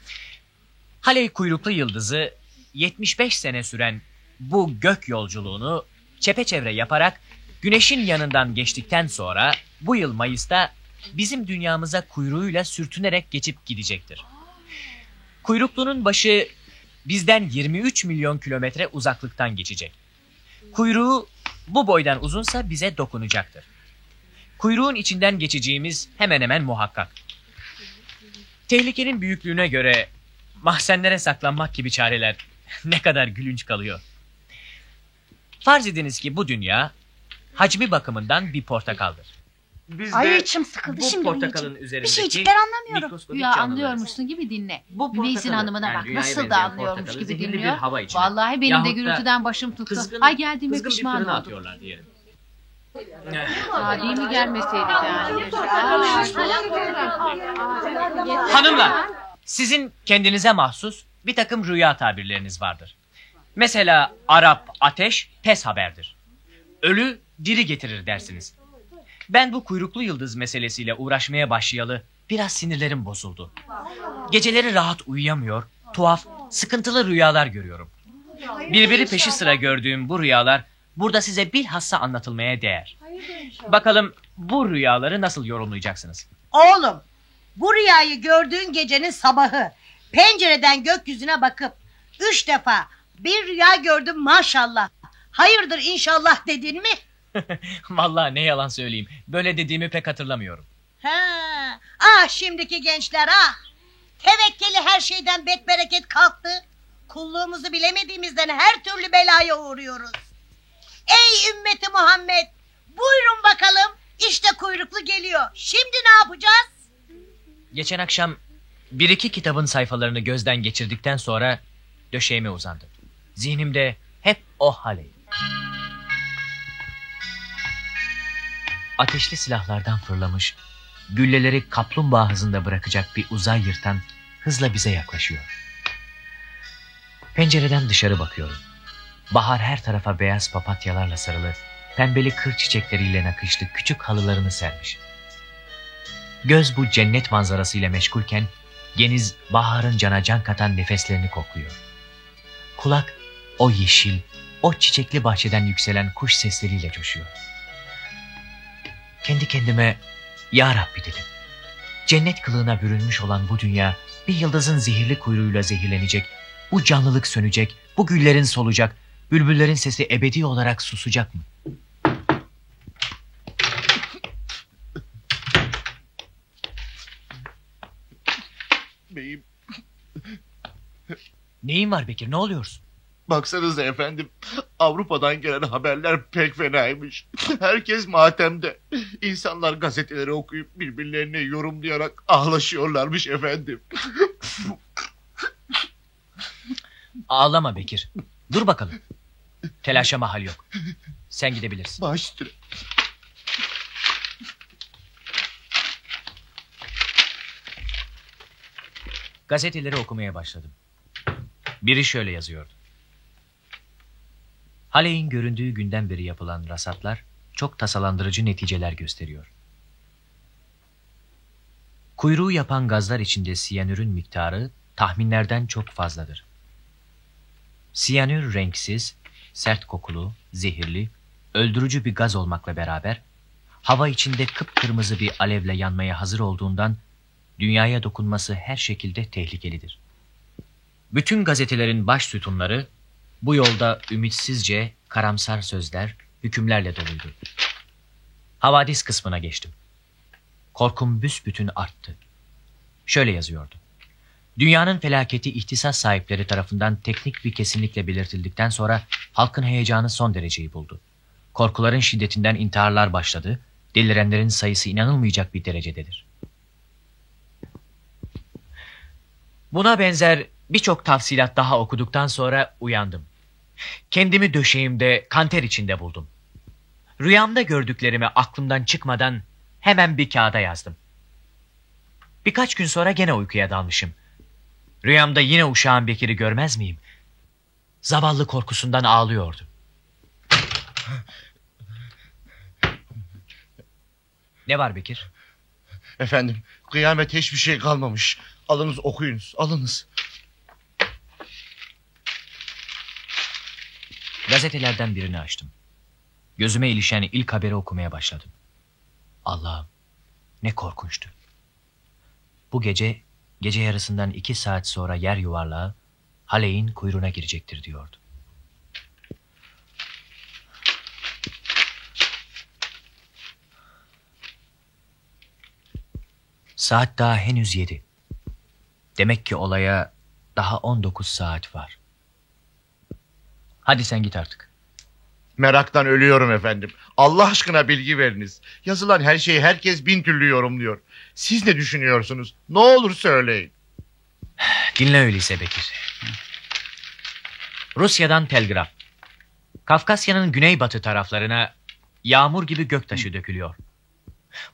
S7: Halley kuyruklu yıldızı 75 sene süren bu gök yolculuğunu çepeçevre yaparak güneşin yanından geçtikten sonra bu yıl Mayıs'ta bizim dünyamıza kuyruğuyla sürtünerek geçip gidecektir. Kuyruklunun başı bizden 23 milyon kilometre uzaklıktan geçecek. Kuyruğu bu boydan uzunsa bize dokunacaktır. Kuyruğun içinden geçeceğimiz hemen hemen muhakkak. Tehlikenin büyüklüğüne göre mahzenlere saklanmak gibi çareler ne kadar gülünç kalıyor. Farz ediniz ki bu dünya hacmi bakımından bir portakaldır. Biz
S6: Ay
S7: de
S6: içim sıkıldı
S7: bu
S6: şimdi
S7: portakalın
S6: Beyciğim.
S7: üzerindeki
S6: Bir şeycikler anlamıyorum.
S7: mikroskopik
S3: Güya
S7: canlılarız.
S3: anlıyormuşsun gibi dinle.
S7: Bu
S3: Meysin
S7: portakalı,
S3: Hanım'ına
S7: yani
S3: bak
S7: dünyaya
S3: nasıl da
S7: benzeyen
S3: anlıyormuş
S7: portakalı
S3: gibi
S7: zehirli bir
S3: dinliyor.
S7: hava içinde.
S3: Vallahi benim
S7: Yahut
S3: de
S7: da
S3: gürültüden başım tuttu.
S7: Kızgın,
S3: Ay geldiğime
S7: kızgın bir
S3: pişman
S7: fırına
S3: oldum.
S7: atıyorlar diyelim.
S3: Adi mi gelmeseydi yani.
S7: Hanımlar, sizin kendinize mahsus bir takım rüya tabirleriniz vardır. Mesela Arap ateş pes haberdir. Ölü diri getirir dersiniz. Ben bu kuyruklu yıldız meselesiyle uğraşmaya başlayalı biraz sinirlerim bozuldu. Geceleri rahat uyuyamıyor, tuhaf, sıkıntılı rüyalar görüyorum. Birbiri peşi sıra gördüğüm bu rüyalar burada size bilhassa anlatılmaya değer. Bakalım bu rüyaları nasıl yorumlayacaksınız?
S4: Oğlum bu rüyayı gördüğün gecenin sabahı pencereden gökyüzüne bakıp üç defa bir rüya gördüm maşallah. Hayırdır inşallah dedin mi?
S7: Vallahi ne yalan söyleyeyim. Böyle dediğimi pek hatırlamıyorum.
S4: Ha, ah şimdiki gençler ah. Tevekkeli her şeyden bet bereket kalktı. Kulluğumuzu bilemediğimizden her türlü belaya uğruyoruz. Ey ümmeti Muhammed buyurun bakalım işte kuyruklu geliyor. Şimdi ne yapacağız?
S7: Geçen akşam bir iki kitabın sayfalarını gözden geçirdikten sonra döşeğime uzandım. Zihnimde hep o Haley. Ateşli silahlardan fırlamış, gülleleri kaplumbağa hızında bırakacak bir uzay yırtan hızla bize yaklaşıyor. Pencereden dışarı bakıyorum. Bahar her tarafa beyaz papatyalarla sarılı, pembeli kır çiçekleriyle nakışlı küçük halılarını sermiş. Göz bu cennet manzarasıyla meşgulken Geniz baharın cana can katan nefeslerini kokluyor. Kulak o yeşil, o çiçekli bahçeden yükselen kuş sesleriyle coşuyor. Kendi kendime Ya Rabbi dedim. Cennet kılığına bürünmüş olan bu dünya bir yıldızın zehirli kuyruğuyla zehirlenecek, bu canlılık sönecek, bu güllerin solacak, Bülbüllerin sesi ebedi olarak susacak mı?
S14: Beyim
S7: Neyin var Bekir ne oluyorsun?
S14: Baksanıza efendim Avrupa'dan gelen haberler pek fenaymış. Herkes matemde. İnsanlar gazeteleri okuyup birbirlerini yorumlayarak ağlaşıyorlarmış efendim.
S7: Ağlama Bekir. Dur bakalım. Telaşa mahal yok. Sen gidebilirsin.
S14: Baş üstüne.
S7: Gazeteleri okumaya başladım. Biri şöyle yazıyordu. Haley'in göründüğü günden beri yapılan rasatlar çok tasalandırıcı neticeler gösteriyor. Kuyruğu yapan gazlar içinde siyanürün miktarı tahminlerden çok fazladır. Siyanür renksiz, sert kokulu, zehirli, öldürücü bir gaz olmakla beraber hava içinde kıpkırmızı bir alevle yanmaya hazır olduğundan dünyaya dokunması her şekilde tehlikelidir. Bütün gazetelerin baş sütunları bu yolda ümitsizce karamsar sözler, hükümlerle doluydu. Havadis kısmına geçtim. Korkum büsbütün arttı. Şöyle yazıyordu. Dünyanın felaketi ihtisas sahipleri tarafından teknik bir kesinlikle belirtildikten sonra halkın heyecanı son dereceyi buldu. Korkuların şiddetinden intiharlar başladı, delirenlerin sayısı inanılmayacak bir derecededir. Buna benzer birçok tafsilat daha okuduktan sonra uyandım. Kendimi döşeğimde kanter içinde buldum. Rüyamda gördüklerimi aklımdan çıkmadan hemen bir kağıda yazdım. Birkaç gün sonra gene uykuya dalmışım. Rüyamda yine uşağın Bekir'i görmez miyim? Zavallı korkusundan ağlıyordu. Ne var Bekir?
S14: Efendim kıyamet hiçbir şey kalmamış. Alınız okuyunuz alınız.
S7: Gazetelerden birini açtım. Gözüme ilişen ilk haberi okumaya başladım. Allah'ım ne korkunçtu. Bu gece, gece yarısından iki saat sonra yer yuvarlağı Haley'in kuyruğuna girecektir diyordu. Saat daha henüz yedi. Demek ki olaya daha 19 saat var. Hadi sen git artık.
S14: Meraktan ölüyorum efendim. Allah aşkına bilgi veriniz. Yazılan her şeyi herkes bin türlü yorumluyor. Siz ne düşünüyorsunuz? Ne olur söyleyin.
S7: Dinle öyleyse Bekir. Rusya'dan telgraf. Kafkasya'nın güneybatı taraflarına yağmur gibi göktaşı dökülüyor.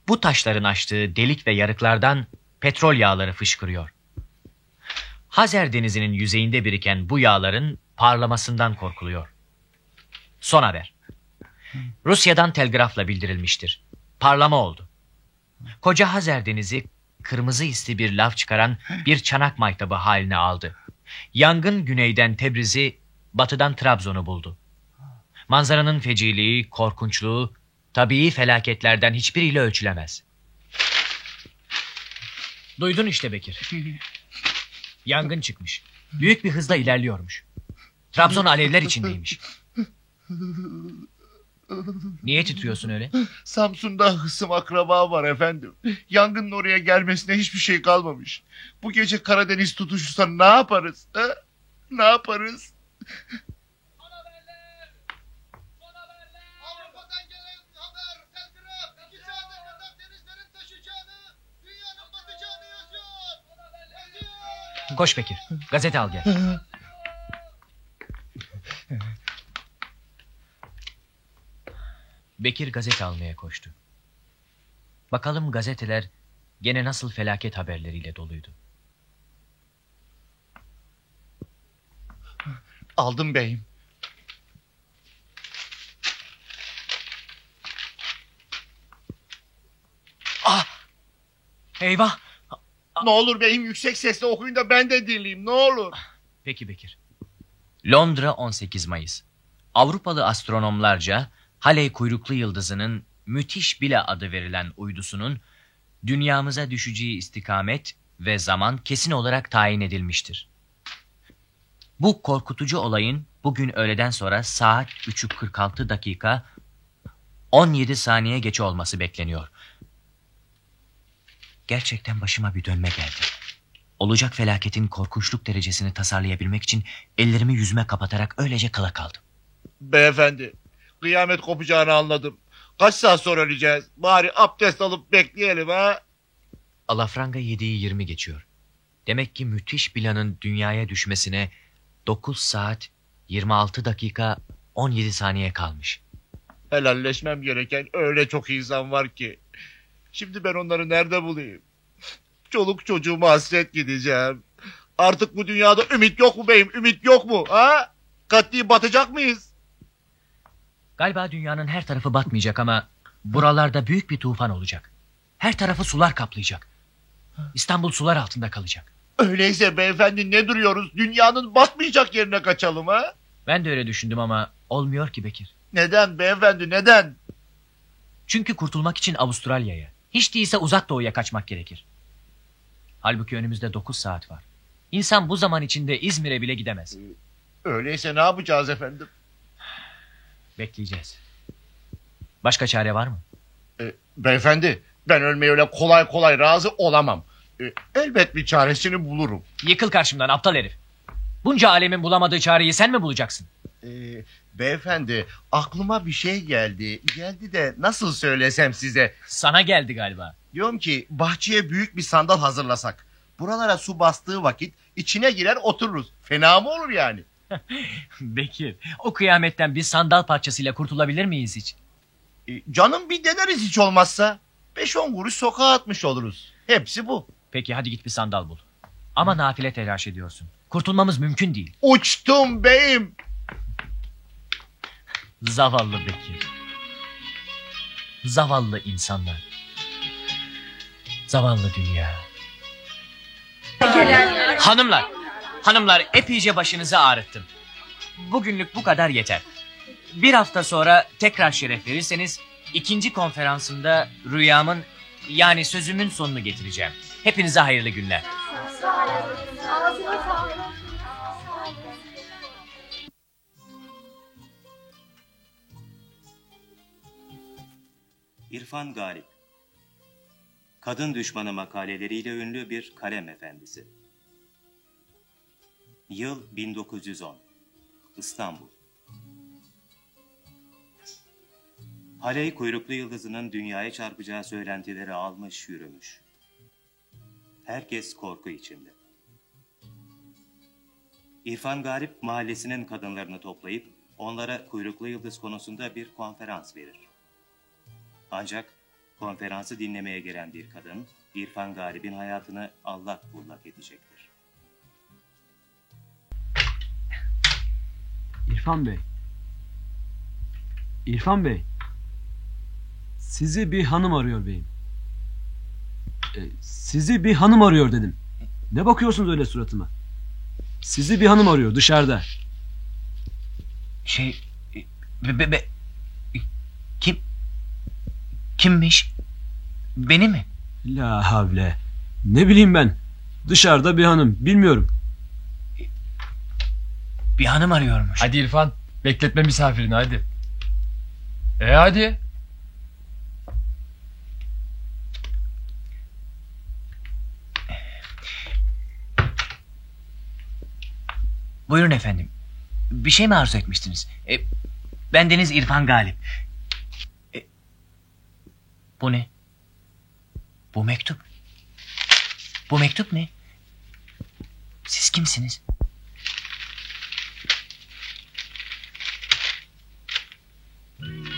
S7: Bu taşların açtığı delik ve yarıklardan petrol yağları fışkırıyor. Hazer denizinin yüzeyinde biriken bu yağların parlamasından korkuluyor. Son haber. Rusya'dan telgrafla bildirilmiştir. Parlama oldu. Koca Hazer denizi kırmızı isli bir lav çıkaran bir çanak maytabı haline aldı. Yangın güneyden Tebriz'i, batıdan Trabzon'u buldu. Manzaranın feciliği, korkunçluğu, tabii felaketlerden hiçbiriyle ölçülemez. Duydun işte Bekir. Yangın çıkmış. Büyük bir hızla ilerliyormuş. Trabzon alevler içindeymiş. Niye titriyorsun öyle?
S14: Samsun'da hısım akraba var efendim. Yangının oraya gelmesine hiçbir şey kalmamış. Bu gece Karadeniz tutuşursa ne yaparız? He? Ne yaparız?
S7: Koş Bekir. Gazete al gel. Bekir gazete almaya koştu. Bakalım gazeteler gene nasıl felaket haberleriyle doluydu.
S14: Aldım beyim.
S7: Ah! Eyvah!
S14: Ne olur beyim yüksek sesle okuyun da ben de dinleyeyim ne olur.
S7: Peki Bekir. Londra 18 Mayıs. Avrupalı astronomlarca Halley kuyruklu yıldızının müthiş bile adı verilen uydusunun dünyamıza düşeceği istikamet ve zaman kesin olarak tayin edilmiştir. Bu korkutucu olayın bugün öğleden sonra saat 3'ü 46 dakika 17 saniye geçe olması bekleniyor. Gerçekten başıma bir dönme geldi. Olacak felaketin korkunçluk derecesini tasarlayabilmek için ellerimi yüzüme kapatarak öylece kala kaldım.
S14: Beyefendi kıyamet kopacağını anladım. Kaç saat sonra öleceğiz? Bari abdest alıp bekleyelim ha.
S7: Alafranga 7'yi 20 geçiyor. Demek ki müthiş planın dünyaya düşmesine 9 saat 26 dakika 17 saniye kalmış.
S14: Helalleşmem gereken öyle çok insan var ki. Şimdi ben onları nerede bulayım? Çoluk çocuğuma hasret gideceğim. Artık bu dünyada ümit yok mu beyim? Ümit yok mu? Ha? Katli batacak mıyız?
S7: Galiba dünyanın her tarafı batmayacak ama buralarda büyük bir tufan olacak. Her tarafı sular kaplayacak. İstanbul sular altında kalacak.
S14: Öyleyse beyefendi ne duruyoruz? Dünyanın batmayacak yerine kaçalım ha?
S7: Ben de öyle düşündüm ama olmuyor ki Bekir.
S14: Neden beyefendi neden?
S7: Çünkü kurtulmak için Avustralya'ya, hiç değilse uzak doğuya kaçmak gerekir. Halbuki önümüzde 9 saat var. İnsan bu zaman içinde İzmir'e bile gidemez.
S14: Öyleyse ne yapacağız efendim?
S7: Bekleyeceğiz. Başka çare var mı?
S14: E, beyefendi ben ölmeye öyle kolay kolay razı olamam. E, elbet bir çaresini bulurum.
S7: Yıkıl karşımdan aptal herif. Bunca alemin bulamadığı çareyi sen mi bulacaksın?
S14: E, beyefendi aklıma bir şey geldi. Geldi de nasıl söylesem size.
S7: Sana geldi galiba.
S14: Diyorum ki bahçeye büyük bir sandal hazırlasak. Buralara su bastığı vakit içine girer otururuz. Fena mı olur yani?
S7: Bekir, o kıyametten bir sandal parçasıyla kurtulabilir miyiz hiç?
S14: E, canım bir deneriz hiç olmazsa. Beş on kuruş sokağa atmış oluruz. Hepsi bu.
S7: Peki hadi git bir sandal bul. Ama nafile telaş ediyorsun. Kurtulmamız mümkün değil.
S14: Uçtum beyim.
S7: Zavallı Bekir. Zavallı insanlar. Zavallı dünya. Hanımlar, hanımlar epeyce başınızı ağrıttım. Bugünlük bu kadar yeter. Bir hafta sonra tekrar şeref verirseniz ikinci konferansımda rüyamın yani sözümün sonunu getireceğim. Hepinize hayırlı günler.
S15: İrfan Galip Kadın düşmanı makaleleriyle ünlü bir kalem efendisi. Yıl 1910 İstanbul Haley kuyruklu yıldızının dünyaya çarpacağı söylentileri almış yürümüş. Herkes korku içinde. İrfan Galip mahallesinin kadınlarını toplayıp onlara kuyruklu yıldız konusunda bir konferans verir. Ancak konferansı dinlemeye gelen bir kadın, İrfan Galip'in hayatını allak bullak edecektir.
S16: İrfan Bey. İrfan Bey. Sizi bir hanım arıyor beyim. E, sizi bir hanım arıyor dedim. Ne bakıyorsunuz öyle suratıma? Sizi bir hanım arıyor dışarıda.
S7: Şey... Be, be, be- kim? Kimmiş? Beni mi?
S16: La havle. Ne bileyim ben. Dışarıda bir hanım. Bilmiyorum.
S7: Bir hanım arıyormuş.
S10: Hadi İrfan bekletme misafirini hadi. E hadi.
S7: Buyurun efendim. Bir şey mi arzu etmiştiniz? E, bendeniz İrfan Galip. Bu ne? Bu mektup. Bu mektup ne? Siz kimsiniz?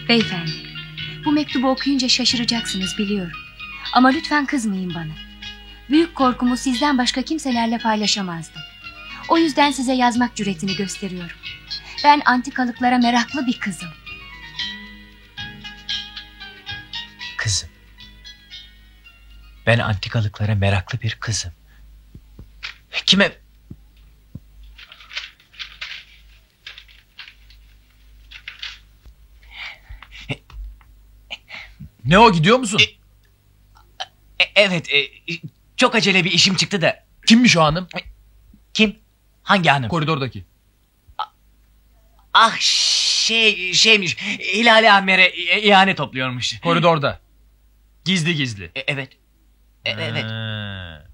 S6: Beyefendi, bu mektubu okuyunca şaşıracaksınız biliyorum. Ama lütfen kızmayın bana. Büyük korkumu sizden başka kimselerle paylaşamazdım. O yüzden size yazmak cüretini gösteriyorum. Ben antikalıklara meraklı bir kızım.
S7: Ben antikalıklara meraklı bir kızım. Kime...
S10: Ne o gidiyor musun?
S7: E, evet, e, çok acele bir işim çıktı da.
S10: Kimmiş o hanım?
S7: Kim? Hangi hanım?
S10: Koridordaki.
S7: Ah şey şeymiş. Hilali Amer'e i- ihane topluyormuş.
S10: Koridorda. Gizli gizli.
S7: E, evet. E, evet.
S10: Ha.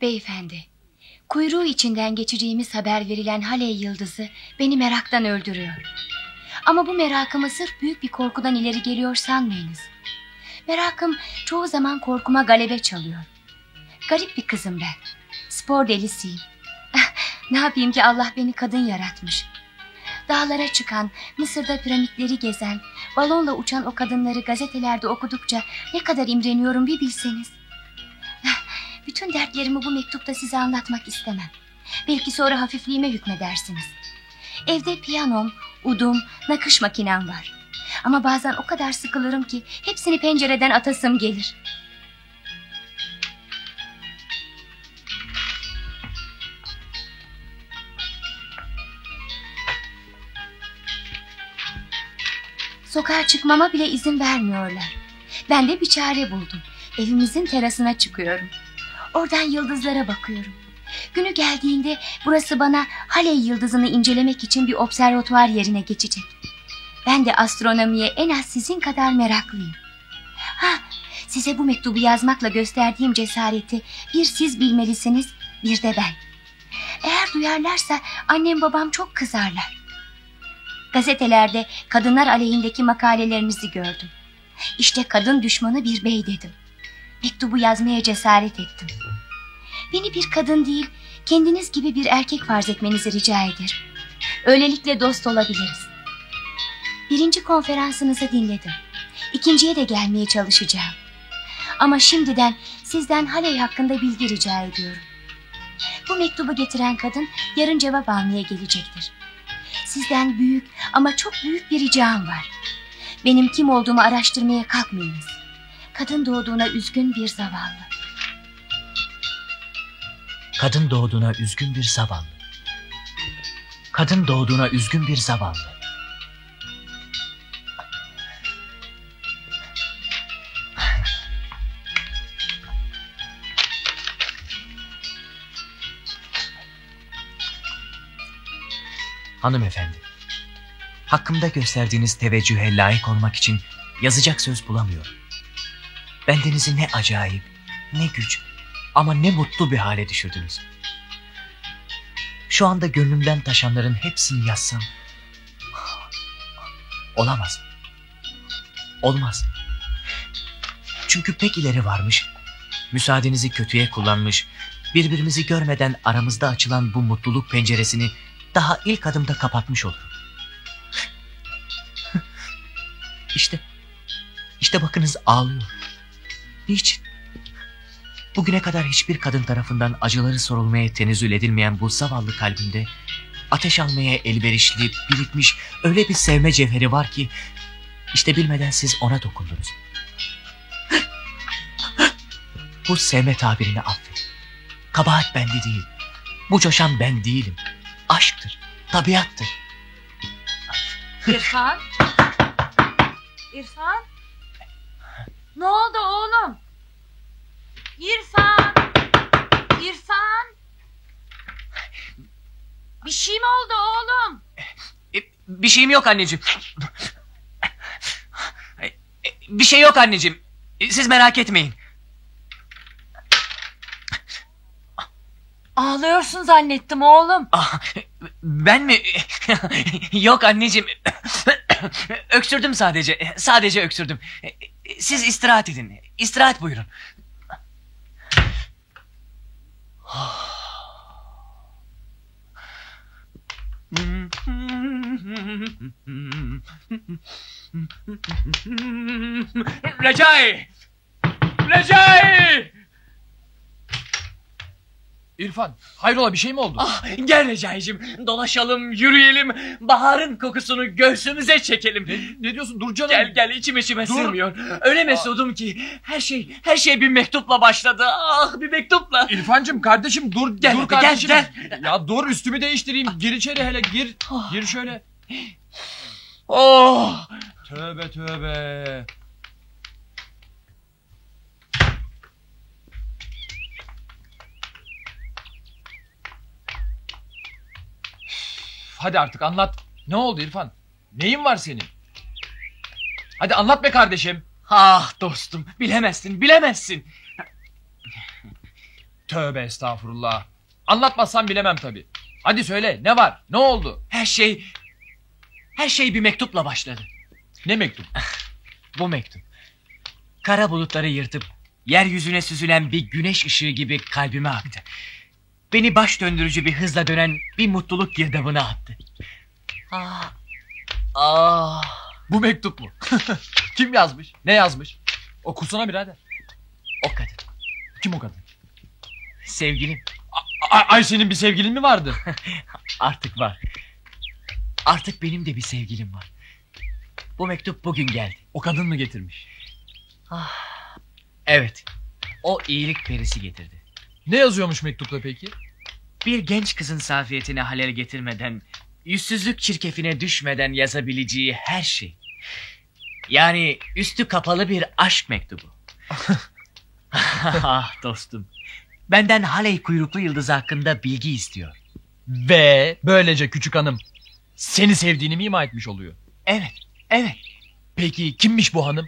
S6: Beyefendi, kuyruğu içinden geçeceğimiz haber verilen Haley yıldızı beni meraktan öldürüyor. Ama bu merakımı sırf büyük bir korkudan ileri geliyor sanmayınız. Merakım çoğu zaman korkuma galebe çalıyor. Garip bir kızım ben. Spor delisiyim. Ne yapayım ki Allah beni kadın yaratmış. Dağlara çıkan, Mısır'da piramitleri gezen, balonla uçan o kadınları gazetelerde okudukça ne kadar imreniyorum bir bilseniz. Bütün dertlerimi bu mektupta size anlatmak istemem. Belki sonra hafifliğime hükmedersiniz. Evde piyanom, udum, nakış makinem var. Ama bazen o kadar sıkılırım ki hepsini pencereden atasım gelir. Sokağa çıkmama bile izin vermiyorlar. Ben de bir çare buldum. Evimizin terasına çıkıyorum. Oradan yıldızlara bakıyorum. Günü geldiğinde burası bana Haley yıldızını incelemek için bir observatuvar yerine geçecek. Ben de astronomiye en az sizin kadar meraklıyım. Ha, size bu mektubu yazmakla gösterdiğim cesareti bir siz bilmelisiniz, bir de ben. Eğer duyarlarsa annem babam çok kızarlar. Gazetelerde kadınlar aleyhindeki makalelerinizi gördüm. İşte kadın düşmanı bir bey dedim. Mektubu yazmaya cesaret ettim. Beni bir kadın değil, kendiniz gibi bir erkek farz etmenizi rica ederim. Öylelikle dost olabiliriz. Birinci konferansınızı dinledim. İkinciye de gelmeye çalışacağım. Ama şimdiden sizden Haley hakkında bilgi rica ediyorum. Bu mektubu getiren kadın yarın cevap almaya gelecektir. Sizden büyük ama çok büyük bir ricam var. Benim kim olduğumu araştırmaya kalkmayınız. Kadın doğduğuna üzgün bir zavallı.
S7: Kadın doğduğuna üzgün bir zavallı. Kadın doğduğuna üzgün bir zavallı. Hanımefendi, hakkımda gösterdiğiniz teveccühe layık olmak için yazacak söz bulamıyorum. Bendenizi ne acayip, ne güç ama ne mutlu bir hale düşürdünüz. Şu anda gönlümden taşanların hepsini yazsam... Olamaz. Olmaz. Çünkü pek ileri varmış. Müsaadenizi kötüye kullanmış. Birbirimizi görmeden aramızda açılan bu mutluluk penceresini daha ilk adımda kapatmış olurum. İşte, işte bakınız ağlıyor. Niçin? Bugüne kadar hiçbir kadın tarafından acıları sorulmaya tenezzül edilmeyen bu zavallı kalbinde ateş almaya elverişli, birikmiş öyle bir sevme cevheri var ki işte bilmeden siz ona dokundunuz. Bu sevme tabirini affedin. Kabahat bende değil. Bu coşan ben değilim. Aşktır, tabiattır.
S1: İrfan? İrfan? Ne oldu oğlum? İrfan! İrfan! Bir şey mi oldu oğlum?
S7: Bir şeyim yok anneciğim. Bir şey yok anneciğim. Siz merak etmeyin.
S1: Ağlıyorsun zannettim oğlum.
S7: Ah, Ben mi? Yok anneciğim. Öksürdüm sadece. Sadece öksürdüm. Siz istirahat edin. İstirahat buyurun. Recai! Recai!
S10: İrfan hayrola bir şey mi oldu?
S7: Ah, gel Recai'cim dolaşalım yürüyelim baharın kokusunu göğsümüze çekelim.
S10: Ne, ne diyorsun dur canım.
S7: Gel gel içim içime
S10: Dur.
S7: sığmıyor. Öyle mesudum ki her şey her şey bir mektupla başladı. Ah bir mektupla.
S10: İrfancım kardeşim dur
S7: Gel
S10: dur
S7: hadi, gel,
S10: kardeşim.
S7: gel.
S10: Ya dur üstümü değiştireyim. Gir içeri hele gir. Gir şöyle.
S7: Oh!
S10: Tövbe tövbe. Hadi artık anlat. Ne oldu İrfan? Neyin var senin? Hadi anlat be kardeşim.
S7: Ah dostum bilemezsin bilemezsin.
S10: Tövbe estağfurullah. Anlatmazsan bilemem tabii. Hadi söyle ne var? Ne oldu?
S7: Her şey her şey bir mektupla başladı.
S10: Ne mektup?
S7: Bu mektup. Kara bulutları yırtıp yeryüzüne süzülen bir güneş ışığı gibi kalbime aktı. Beni baş döndürücü bir hızla dönen bir mutluluk girdabına attı. Ah. Ah.
S10: Bu mektup mu? Kim yazmış? Ne yazmış? Okusana birader.
S7: O kadın.
S10: Kim o kadın?
S7: Sevgilim.
S10: Ay, Ayşe'nin bir sevgilin mi vardı?
S7: Artık var. Artık benim de bir sevgilim var. Bu mektup bugün geldi.
S10: O kadın mı getirmiş?
S7: Ah. Evet. O iyilik perisi getirdi.
S10: Ne yazıyormuş mektupta peki?
S7: Bir genç kızın safiyetine halel getirmeden, yüzsüzlük çirkefine düşmeden yazabileceği her şey. Yani üstü kapalı bir aşk mektubu. ah dostum. Benden Haley kuyruklu yıldız hakkında bilgi istiyor.
S10: Ve böylece küçük hanım seni sevdiğini mi ima etmiş oluyor?
S7: Evet, evet.
S10: Peki kimmiş bu hanım?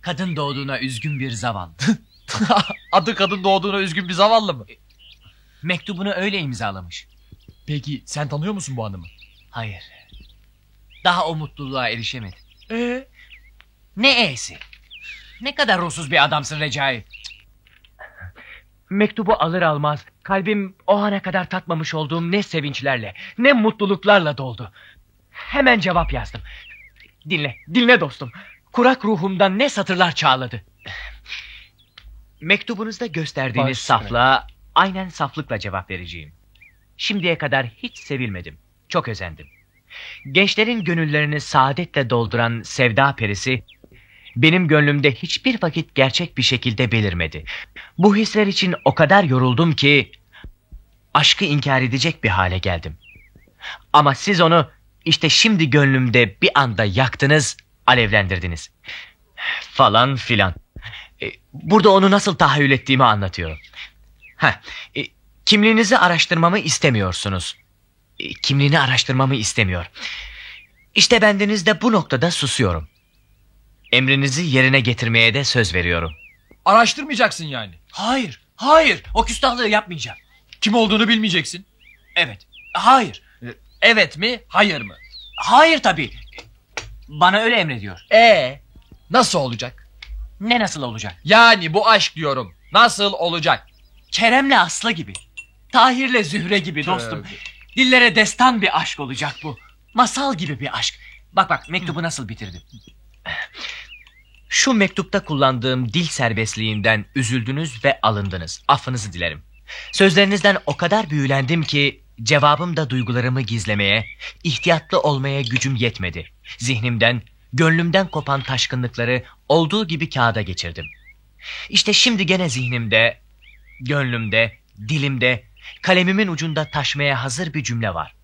S7: Kadın doğduğuna üzgün bir zavallı.
S10: Adı kadın doğduğuna üzgün bir zavallı mı?
S7: Mektubunu öyle imzalamış.
S10: Peki sen tanıyor musun bu hanımı?
S7: Hayır. Daha o mutluluğa erişemedi.
S10: Ee?
S7: Ne e'si? Ne kadar ruhsuz bir adamsın Recai. Mektubu alır almaz kalbim o ana kadar tatmamış olduğum ne sevinçlerle ne mutluluklarla doldu. Hemen cevap yazdım. Dinle, dinle dostum. Kurak ruhumdan ne satırlar çağladı. Mektubunuzda gösterdiğiniz
S10: Baş
S7: saflığa aynen saflıkla cevap vereceğim. Şimdiye kadar hiç sevilmedim. Çok özendim. Gençlerin gönüllerini saadetle dolduran sevda perisi benim gönlümde hiçbir vakit gerçek bir şekilde belirmedi. Bu hisler için o kadar yoruldum ki aşkı inkar edecek bir hale geldim. Ama siz onu işte şimdi gönlümde bir anda yaktınız, alevlendirdiniz. Falan filan. E, Burada onu nasıl tahayyül ettiğimi anlatıyorum. Heh, e, kimliğinizi araştırmamı istemiyorsunuz. E, Kimliğini araştırmamı istemiyor. İşte bendeniz de bu noktada susuyorum. Emrinizi yerine getirmeye de söz veriyorum.
S10: Araştırmayacaksın yani.
S7: Hayır, hayır. O küstahlığı yapmayacağım.
S10: Kim olduğunu bilmeyeceksin.
S7: Evet, hayır.
S10: Evet mi, hayır mı?
S7: Hayır tabii. Bana öyle emrediyor.
S10: Ee, nasıl olacak?
S7: Ne nasıl olacak?
S10: Yani bu aşk diyorum. Nasıl olacak?
S7: Kerem'le Aslı gibi. Tahir'le Zühre gibi dostum. Dillere destan bir aşk olacak bu. Masal gibi bir aşk. Bak bak mektubu nasıl bitirdim. Şu mektupta kullandığım dil serbestliğinden üzüldünüz ve alındınız. Affınızı dilerim. Sözlerinizden o kadar büyülendim ki cevabım da duygularımı gizlemeye, ihtiyatlı olmaya gücüm yetmedi. Zihnimden, gönlümden kopan taşkınlıkları olduğu gibi kağıda geçirdim. İşte şimdi gene zihnimde, gönlümde, dilimde, kalemimin ucunda taşmaya hazır bir cümle var.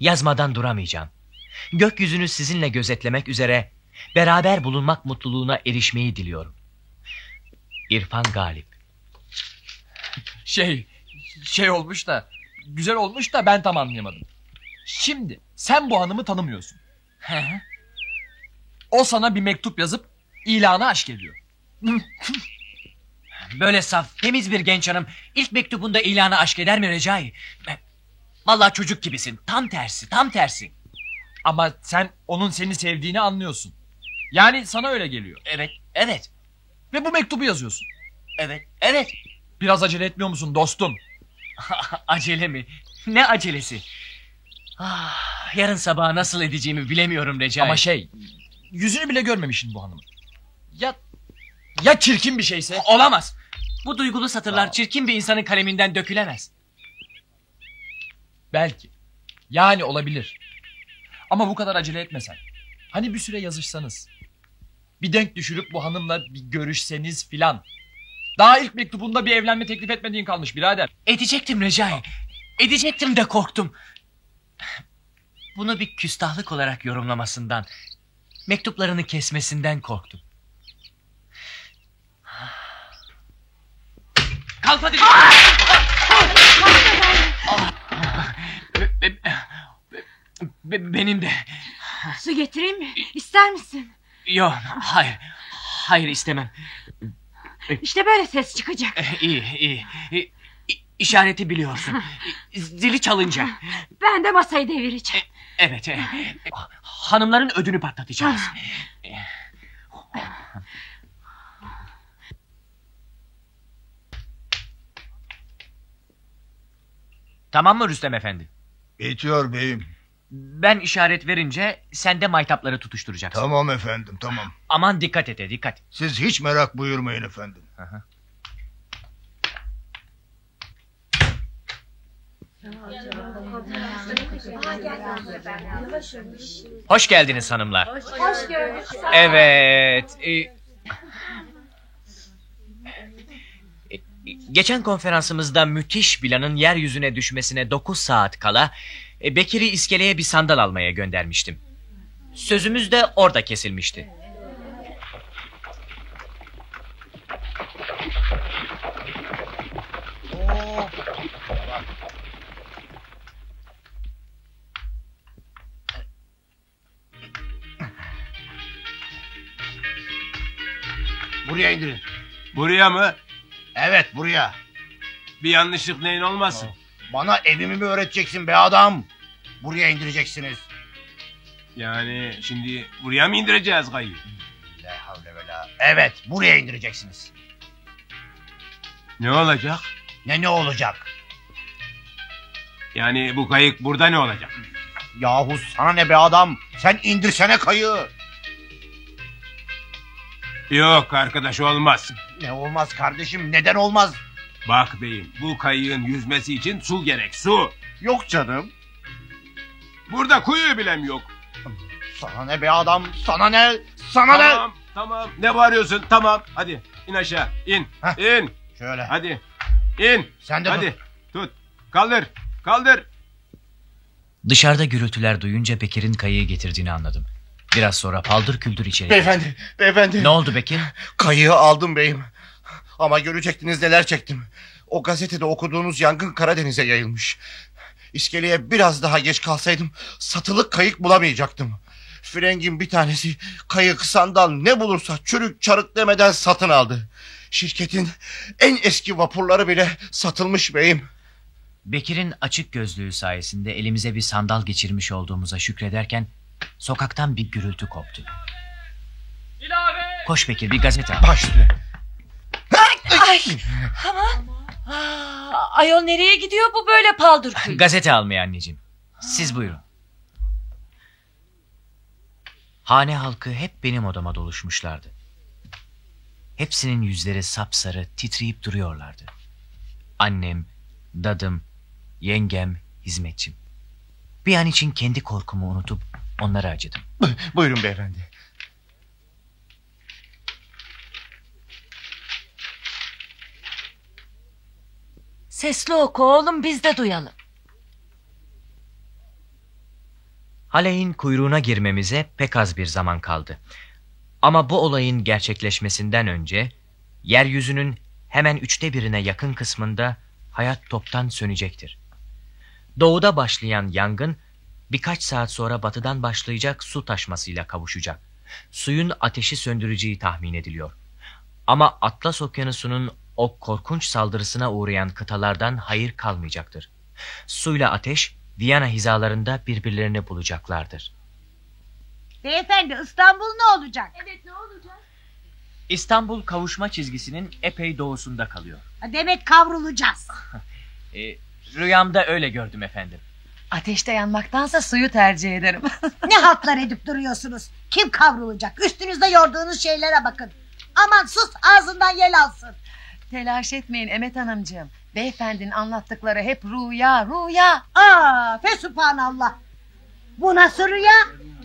S7: Yazmadan duramayacağım. Gökyüzünü sizinle gözetlemek üzere beraber bulunmak mutluluğuna erişmeyi diliyorum. İrfan Galip.
S10: Şey, şey olmuş da, güzel olmuş da ben tam anlayamadım. Şimdi sen bu hanımı tanımıyorsun. O sana bir mektup yazıp ilanı aşk ediyor.
S7: Böyle saf, temiz bir genç hanım ilk mektubunda ilanı aşk eder mi Recai? Vallahi çocuk gibisin. Tam tersi, tam tersi.
S10: Ama sen onun seni sevdiğini anlıyorsun. Yani sana öyle geliyor.
S7: Evet, evet.
S10: Ve bu mektubu yazıyorsun.
S7: Evet, evet.
S10: Biraz acele etmiyor musun dostum?
S7: Acele mi? Ne acelesi? Ah, yarın sabah nasıl edeceğimi bilemiyorum Recai.
S10: Ama şey, yüzünü bile görmemişsin bu hanımın. Ya ya çirkin bir şeyse?
S7: Olamaz. Bu duygulu satırlar çirkin bir insanın kaleminden dökülemez.
S10: Belki. Yani olabilir. Ama bu kadar acele etmesen. Hani bir süre yazışsanız. Bir denk düşürüp bu hanımla bir görüşseniz filan. Daha ilk mektubunda bir evlenme teklif etmediğin kalmış birader.
S7: Edecektim Recai. Edecektim de korktum. Bunu bir küstahlık olarak yorumlamasından, mektuplarını kesmesinden korktum. Kalk hadi. Be- benim de.
S13: Su getireyim mi? İster misin?
S7: Yok hayır. Hayır istemem.
S13: İşte böyle ses çıkacak.
S7: Eh, İyi iyi. İşareti biliyorsun. Zili çalınca.
S13: Ben de masayı devireceğim.
S7: Evet. e, Hanımların ödünü patlatacağız. Tamam mı Rüstem Efendi?
S17: Bitiyor beyim.
S7: Ben işaret verince sen de maytapları tutuşturacaksın.
S17: Tamam efendim tamam.
S7: Aman dikkat et e, dikkat.
S17: Siz hiç merak buyurmayın efendim.
S7: Hoş geldiniz hanımlar.
S9: Hoş gördük.
S7: Evet. e, e, Geçen konferansımızda müthiş Bilan'ın yeryüzüne düşmesine 9 saat kala e, Bekir'i iskeleye bir sandal almaya göndermiştim. Sözümüz de orada kesilmişti.
S17: Buraya indirin.
S18: Buraya mı?
S17: Evet buraya.
S18: Bir yanlışlık neyin olmasın?
S17: Bana evimi mi öğreteceksin be adam? Buraya indireceksiniz.
S18: Yani şimdi buraya mı indireceğiz kayı?
S17: La havle ve la. Evet buraya indireceksiniz.
S18: Ne olacak?
S17: Ne ne olacak?
S18: Yani bu kayık burada ne olacak?
S17: Yahu sana ne be adam? Sen indirsene kayığı.
S18: Yok arkadaş olmaz.
S17: Ne olmaz kardeşim neden olmaz?
S18: Bak beyim bu kayığın yüzmesi için su gerek su.
S17: Yok canım.
S18: Burada kuyu bilem yok.
S17: Sana ne be adam? Sana ne? Sana ne?
S18: tamam, Tamam ne bağırıyorsun tamam hadi in aşağı in in.
S17: Şöyle.
S18: Hadi in.
S17: Sen de
S18: hadi tut. Kaldır kaldır.
S7: Dışarıda gürültüler duyunca Bekir'in kayığı getirdiğini anladım. Biraz sonra paldır küldür içeri
S17: Beyefendi, beyefendi.
S7: Ne oldu Bekir?
S17: Kayığı aldım beyim. Ama görecektiniz neler çektim. O gazetede okuduğunuz yangın Karadeniz'e yayılmış. İskeleye biraz daha geç kalsaydım satılık kayık bulamayacaktım. Frengin bir tanesi kayık, sandal ne bulursa çürük çarık demeden satın aldı. Şirketin en eski vapurları bile satılmış beyim.
S7: Bekir'in açık gözlüğü sayesinde elimize bir sandal geçirmiş olduğumuza şükrederken sokaktan bir gürültü koptu. Koş Bekir bir gazete al.
S17: Baş
S1: Ay aman. Aa, ayol nereye gidiyor bu böyle paldır?
S7: Gazete almaya anneciğim. Siz buyurun. Hane halkı hep benim odama doluşmuşlardı. Hepsinin yüzleri sapsarı titreyip duruyorlardı. Annem, dadım, yengem, hizmetçim. Bir an için kendi korkumu unutup onlara acıdım.
S17: Buyurun beyefendi.
S1: Sesli oku oğlum biz de duyalım.
S7: Haley'in kuyruğuna girmemize pek az bir zaman kaldı. Ama bu olayın gerçekleşmesinden önce yeryüzünün hemen üçte birine yakın kısmında hayat toptan sönecektir. Doğuda başlayan yangın birkaç saat sonra batıdan başlayacak su taşmasıyla kavuşacak. Suyun ateşi söndüreceği tahmin ediliyor. Ama Atlas Okyanusu'nun o korkunç saldırısına uğrayan kıtalardan hayır kalmayacaktır. Suyla ateş Viyana hizalarında birbirlerini bulacaklardır.
S4: Beyefendi İstanbul ne olacak?
S9: Evet ne olacak?
S7: İstanbul kavuşma çizgisinin epey doğusunda kalıyor.
S4: Demek kavrulacağız.
S7: E, rüyamda öyle gördüm efendim.
S3: Ateşte yanmaktansa suyu tercih ederim.
S4: ne haltlar edip duruyorsunuz? Kim kavrulacak? Üstünüzde yorduğunuz şeylere bakın. Aman sus ağzından yel alsın.
S3: Telaş etmeyin Emet Hanımcığım. Beyefendinin anlattıkları hep rüya rüya.
S4: Aa fesubhanallah. Bu nasıl rüya?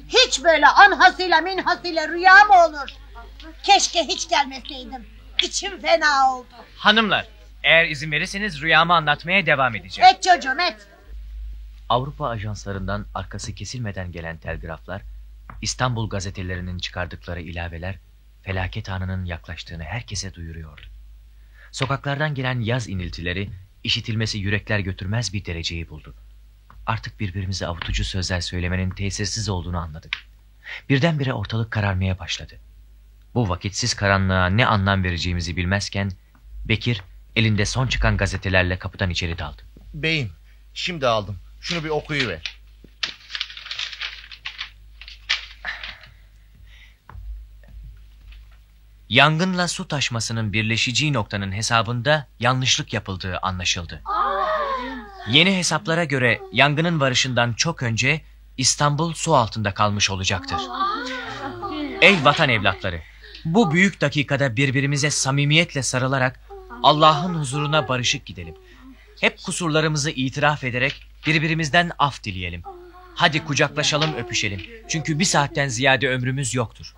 S4: Hiç böyle anhasıyla minhasıyla rüya mı olur? Keşke hiç gelmeseydim. İçim fena oldu.
S7: Hanımlar, eğer izin verirseniz rüyamı anlatmaya devam edeceğim.
S4: Et çocuğum et.
S7: Avrupa ajanslarından arkası kesilmeden gelen telgraflar, İstanbul gazetelerinin çıkardıkları ilaveler, felaket anının yaklaştığını herkese duyuruyordu. Sokaklardan gelen yaz iniltileri, işitilmesi yürekler götürmez bir dereceyi buldu. artık birbirimize avutucu sözler söylemenin tesirsiz olduğunu anladık. Birdenbire ortalık kararmaya başladı. Bu vakitsiz karanlığa ne anlam vereceğimizi bilmezken Bekir elinde son çıkan gazetelerle kapıdan içeri daldı.
S17: Beyim şimdi aldım. Şunu bir okuyuver.
S7: Yangınla su taşmasının birleşeceği noktanın hesabında yanlışlık yapıldığı anlaşıldı. Yeni hesaplara göre yangının varışından çok önce İstanbul su altında kalmış olacaktır. Ey vatan evlatları! Bu büyük dakikada birbirimize samimiyetle sarılarak Allah'ın huzuruna barışık gidelim. Hep kusurlarımızı itiraf ederek birbirimizden af dileyelim. Hadi kucaklaşalım öpüşelim. Çünkü bir saatten ziyade ömrümüz yoktur.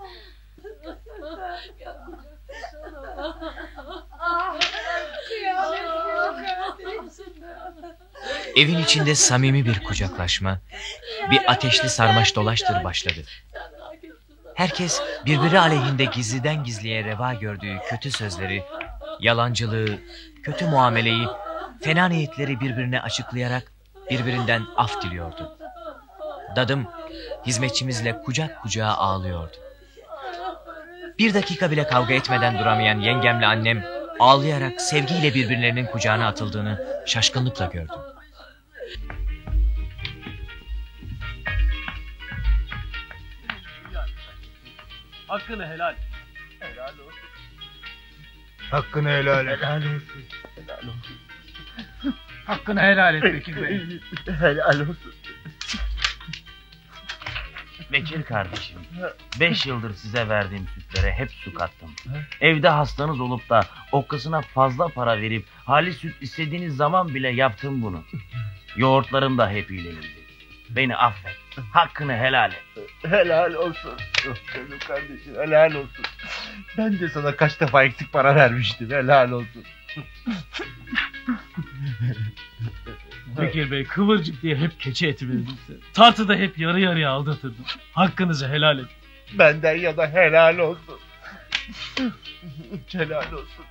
S7: Evin içinde samimi bir kucaklaşma, bir ateşli sarmaş dolaştır başladı. Herkes birbiri aleyhinde gizliden gizliye reva gördüğü kötü sözleri, yalancılığı, kötü muameleyi, fena niyetleri birbirine açıklayarak birbirinden af diliyordu. Dadım hizmetçimizle kucak kucağa ağlıyordu. Bir dakika bile kavga etmeden duramayan yengemle annem ağlayarak sevgiyle birbirlerinin kucağına atıldığını şaşkınlıkla gördüm.
S18: Hakkını helal. Helal olsun.
S17: Hakkını helal et.
S18: Helal olsun. Helal olsun. Hakkını helal et Bekir Bey.
S14: Helal olsun.
S19: Bekir kardeşim, beş yıldır size verdiğim sütlere hep su kattım. Evde hastanız olup da okkasına fazla para verip hali süt istediğiniz zaman bile yaptım bunu. Yoğurtlarım da hep iyileydi. Beni affet, hakkını helal et.
S14: Helal olsun. Canım kardeşim helal olsun. Ben de sana kaç defa eksik para vermiştim. Helal olsun.
S18: Bekir Bey kıvırcık diye hep keçi eti verdim size. Tartıda hep yarı yarıya aldatırdım. Hakkınızı helal edin.
S14: Benden ya da helal olsun. helal olsun.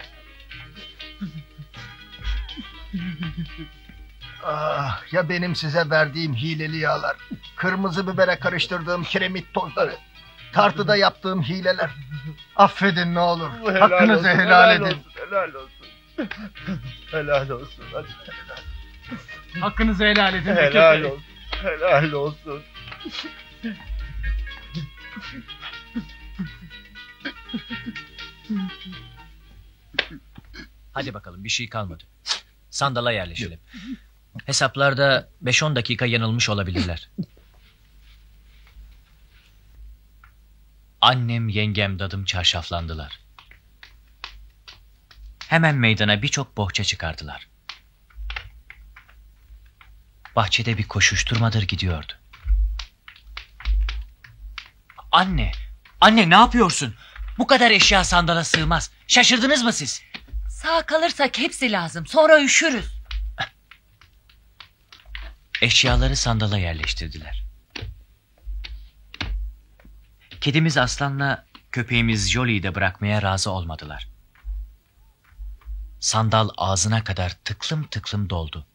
S20: Ah, ya benim size verdiğim hileli yağlar, kırmızı bibere karıştırdığım kiremit tozları, tartıda yaptığım hileler. Affedin ne olur.
S14: Helal
S20: Hakkınızı
S14: olsun,
S20: helal, edin.
S14: Olsun, helal olsun. Helal olsun. Hadi.
S18: Hakkınızı helal edin
S14: Helal olsun. Helal olsun.
S7: Hadi bakalım bir şey kalmadı. Sandala yerleşelim. Hesaplarda 5-10 dakika yanılmış olabilirler. Annem, yengem, dadım çarşaflandılar. Hemen meydana birçok bohça çıkardılar. Bahçede bir koşuşturmadır gidiyordu. Anne, anne ne yapıyorsun? Bu kadar eşya sandala sığmaz. Şaşırdınız mı siz?
S1: Sağ kalırsak hepsi lazım. Sonra üşürüz.
S7: Eşyaları sandala yerleştirdiler. Kedimiz Aslan'la köpeğimiz Jolie'yi de bırakmaya razı olmadılar. Sandal ağzına kadar tıklım tıklım doldu.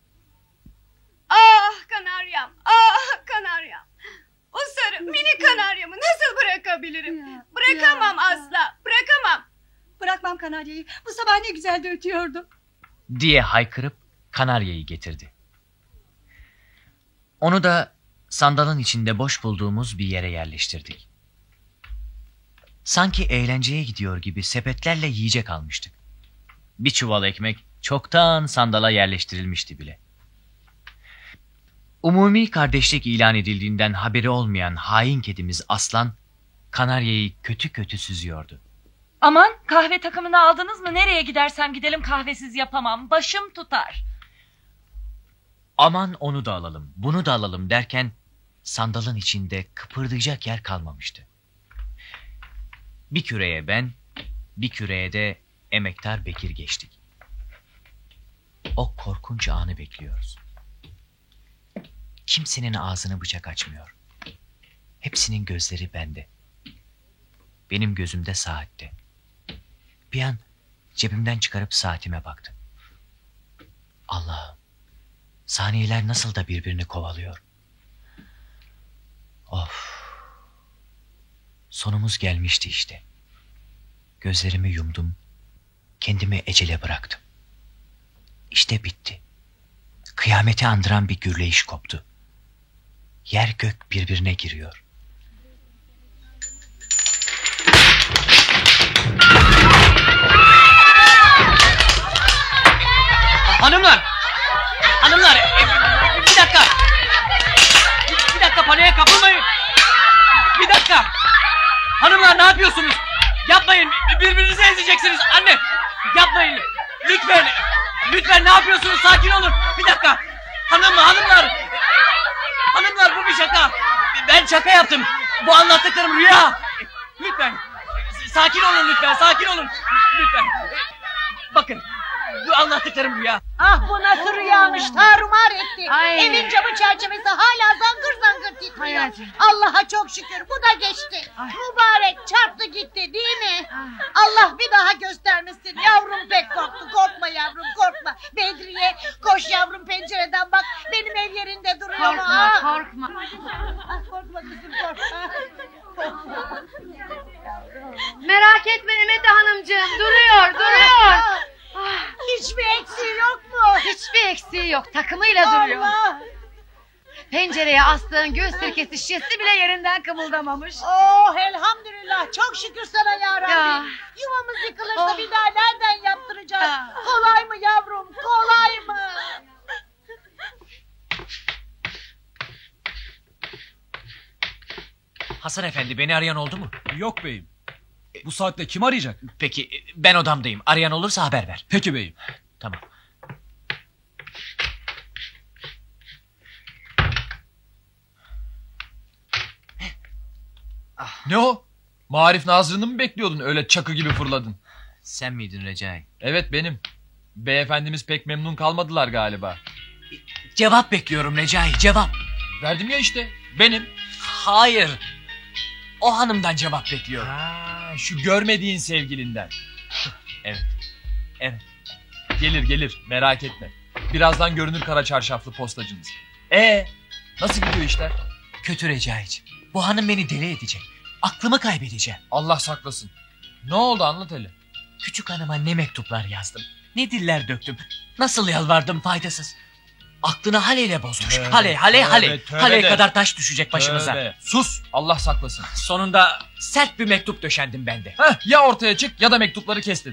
S21: Ah kanaryam, ah kanaryam. O sarı mini kanaryamı nasıl bırakabilirim? Bırakamam asla, bırakamam.
S13: Bırakmam kanaryayı. Bu sabah ne güzel de ötüyordu.
S7: diye haykırıp kanaryayı getirdi. Onu da sandalın içinde boş bulduğumuz bir yere yerleştirdik. Sanki eğlenceye gidiyor gibi sepetlerle yiyecek almıştık. Bir çuval ekmek çoktan sandala yerleştirilmişti bile. Umumi kardeşlik ilan edildiğinden haberi olmayan hain kedimiz Aslan, kanaryayı kötü kötü süzüyordu.
S1: Aman kahve takımını aldınız mı? Nereye gidersem gidelim kahvesiz yapamam. Başım tutar.
S7: Aman onu da alalım, bunu da alalım derken sandalın içinde kıpırdayacak yer kalmamıştı. Bir küreye ben, bir küreye de emektar Bekir geçtik. O korkunç anı bekliyoruz. Kimsenin ağzını bıçak açmıyor. Hepsinin gözleri bende. Benim gözümde saatte. Bir an cebimden çıkarıp saatime baktım. Allah'ım Saniyeler nasıl da birbirini kovalıyor. Of. Sonumuz gelmişti işte. Gözlerimi yumdum. Kendimi ecele bıraktım. İşte bitti. Kıyameti andıran bir gürleyiş koptu. Yer gök birbirine giriyor.
S22: Hanımlar! Hanımlar! e, Bir dakika! Bir dakika paniğe kapılmayın! Bir dakika! Hanımlar ne yapıyorsunuz? Yapmayın! Birbirinizi ezeceksiniz! Anne! Yapmayın! Lütfen! Lütfen ne yapıyorsunuz? Sakin olun! Bir dakika! Hanım hanımlar! Hanımlar bu bir şaka! Ben şaka yaptım! Bu anlattıklarım rüya! Lütfen! Sakin olun lütfen! Sakin olun! Lütfen! Bakın! Bu anlattıklarım rüya!
S4: Ah bu nasıl rüyamış tarumar etti.
S3: Ay.
S4: Evin camı çerçevesi hala zangır zangır titriyor.
S3: Hayatım.
S4: Allah'a çok şükür bu da geçti. Mübarek çarptı gitti değil mi? Allah bir daha göstermesin. Yavrum pek korktu. Korkma yavrum korkma. Bedriye koş yavrum pencereden bak. Benim ev yerinde duruyor.
S3: Korkma,
S4: Ah.
S3: korkma.
S4: Ah, korkma kızım korkma.
S3: Merak etme Emete Hanımcığım. Duruyor, duruyor.
S4: Hiçbir eksiği yok mu?
S3: Hiçbir eksiği yok. Takımıyla duruyor.
S4: Allah.
S3: Pencereye astığın göz sirkesi şişesi bile yerinden kımıldamamış.
S4: Oh elhamdülillah çok şükür sana ya Rabbi.
S3: Ya.
S4: Yuvamız yıkılırsa
S3: Oh.
S4: bir daha nereden yaptıracağız?
S3: Ya.
S4: Kolay mı yavrum kolay mı?
S7: Hasan efendi beni arayan oldu mu?
S16: Yok beyim. Bu saatte kim arayacak?
S7: Peki ben odamdayım. Arayan olursa haber ver.
S16: Peki beyim.
S7: Tamam.
S10: Ne o? Marif Nazırı'nı mı bekliyordun öyle çakı gibi fırladın?
S7: Sen miydin Recai?
S10: Evet benim. Beyefendimiz pek memnun kalmadılar galiba.
S7: Cevap bekliyorum Recai cevap.
S10: Verdim ya işte benim.
S7: Hayır. O hanımdan cevap bekliyorum.
S10: Ha, şu görmediğin sevgilinden.
S7: Evet. Evet.
S10: Gelir gelir merak etme. Birazdan görünür kara çarşaflı postacınız. E nasıl gidiyor işler?
S7: Kötü Recai'ciğim. Bu hanım beni deli edecek. Aklımı kaybedeceğim.
S10: Allah saklasın. Ne oldu anlat hele.
S7: Küçük hanıma ne mektuplar yazdım. Ne diller döktüm. Nasıl yalvardım faydasız. Aklını haleyle bozmuş.
S10: Tövbe,
S7: hale hale hale.
S10: tövbe, tövbe
S7: hale
S10: de.
S7: kadar taş düşecek başımıza.
S10: Tövbe. Sus Allah saklasın.
S7: Sonunda sert bir mektup döşendim ben de.
S10: Heh, ya ortaya çık ya da mektupları kes.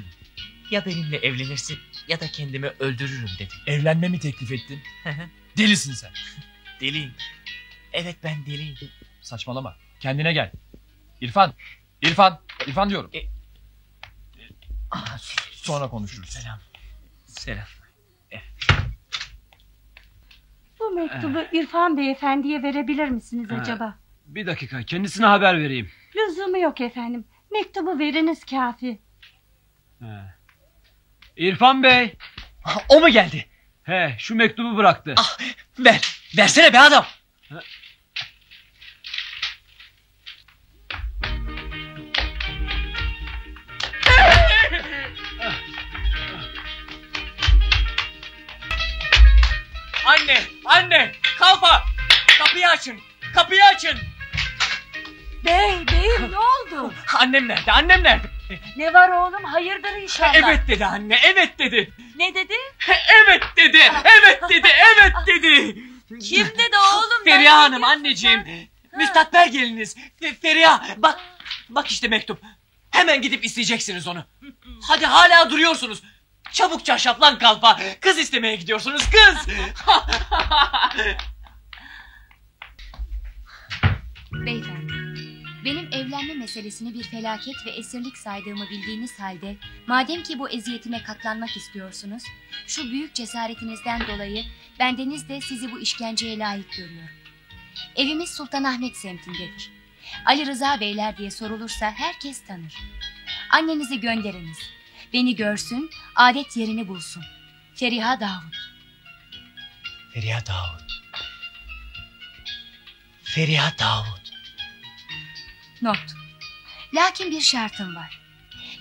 S7: Ya benimle evlenirsin ya da kendimi öldürürüm dedim.
S10: Evlenme mi teklif ettin? Delisin sen.
S7: Deliyim. Evet ben deliyim.
S10: Saçmalama. Kendine gel. İrfan. İrfan. İrfan diyorum.
S7: E-
S10: Sonra konuşuruz.
S7: Selam. Selam.
S13: Bu mektubu İrfan Beyefendi'ye verebilir misiniz
S16: Ha.
S13: acaba?
S16: Bir dakika kendisine haber vereyim.
S13: Lüzumu yok efendim. Mektubu veriniz kafi.
S16: He. İrfan Bey.
S7: O mu geldi?
S16: He şu mektubu bıraktı.
S7: Ver. Versene be adam. Anne, anne, kalfa. Kapıyı açın, kapıyı açın.
S5: Bey, beyim ne oldu?
S7: Annem nerede, annem nerede?
S5: Ne var oğlum hayırdır inşallah.
S7: Evet dedi anne, evet dedi.
S5: Ne dedi?
S7: Evet dedi, evet dedi, evet dedi.
S5: Kim dedi oğlum?
S7: Feriha Hanım anneciğim. Müstakbel geliniz. Fe- Feriha bak bak işte mektup. Hemen gidip isteyeceksiniz onu. Hadi hala duruyorsunuz. Çabuk çarşaflan kalpa. Kız istemeye gidiyorsunuz kız.
S6: Beyefendi, benim evlenme meselesini bir felaket ve esirlik saydığımı bildiğiniz halde, madem ki bu eziyetime katlanmak istiyorsunuz, şu büyük cesaretinizden dolayı bendeniz de sizi bu işkenceye layık görüyorum. Evimiz Sultanahmet semtindedir. Ali Rıza Beyler diye sorulursa herkes tanır. Annenizi gönderiniz. Beni görsün, adet yerini bulsun. Feriha Davut.
S7: Feriha Davut. Feriha Davut.
S6: Not. Lakin bir şartım var.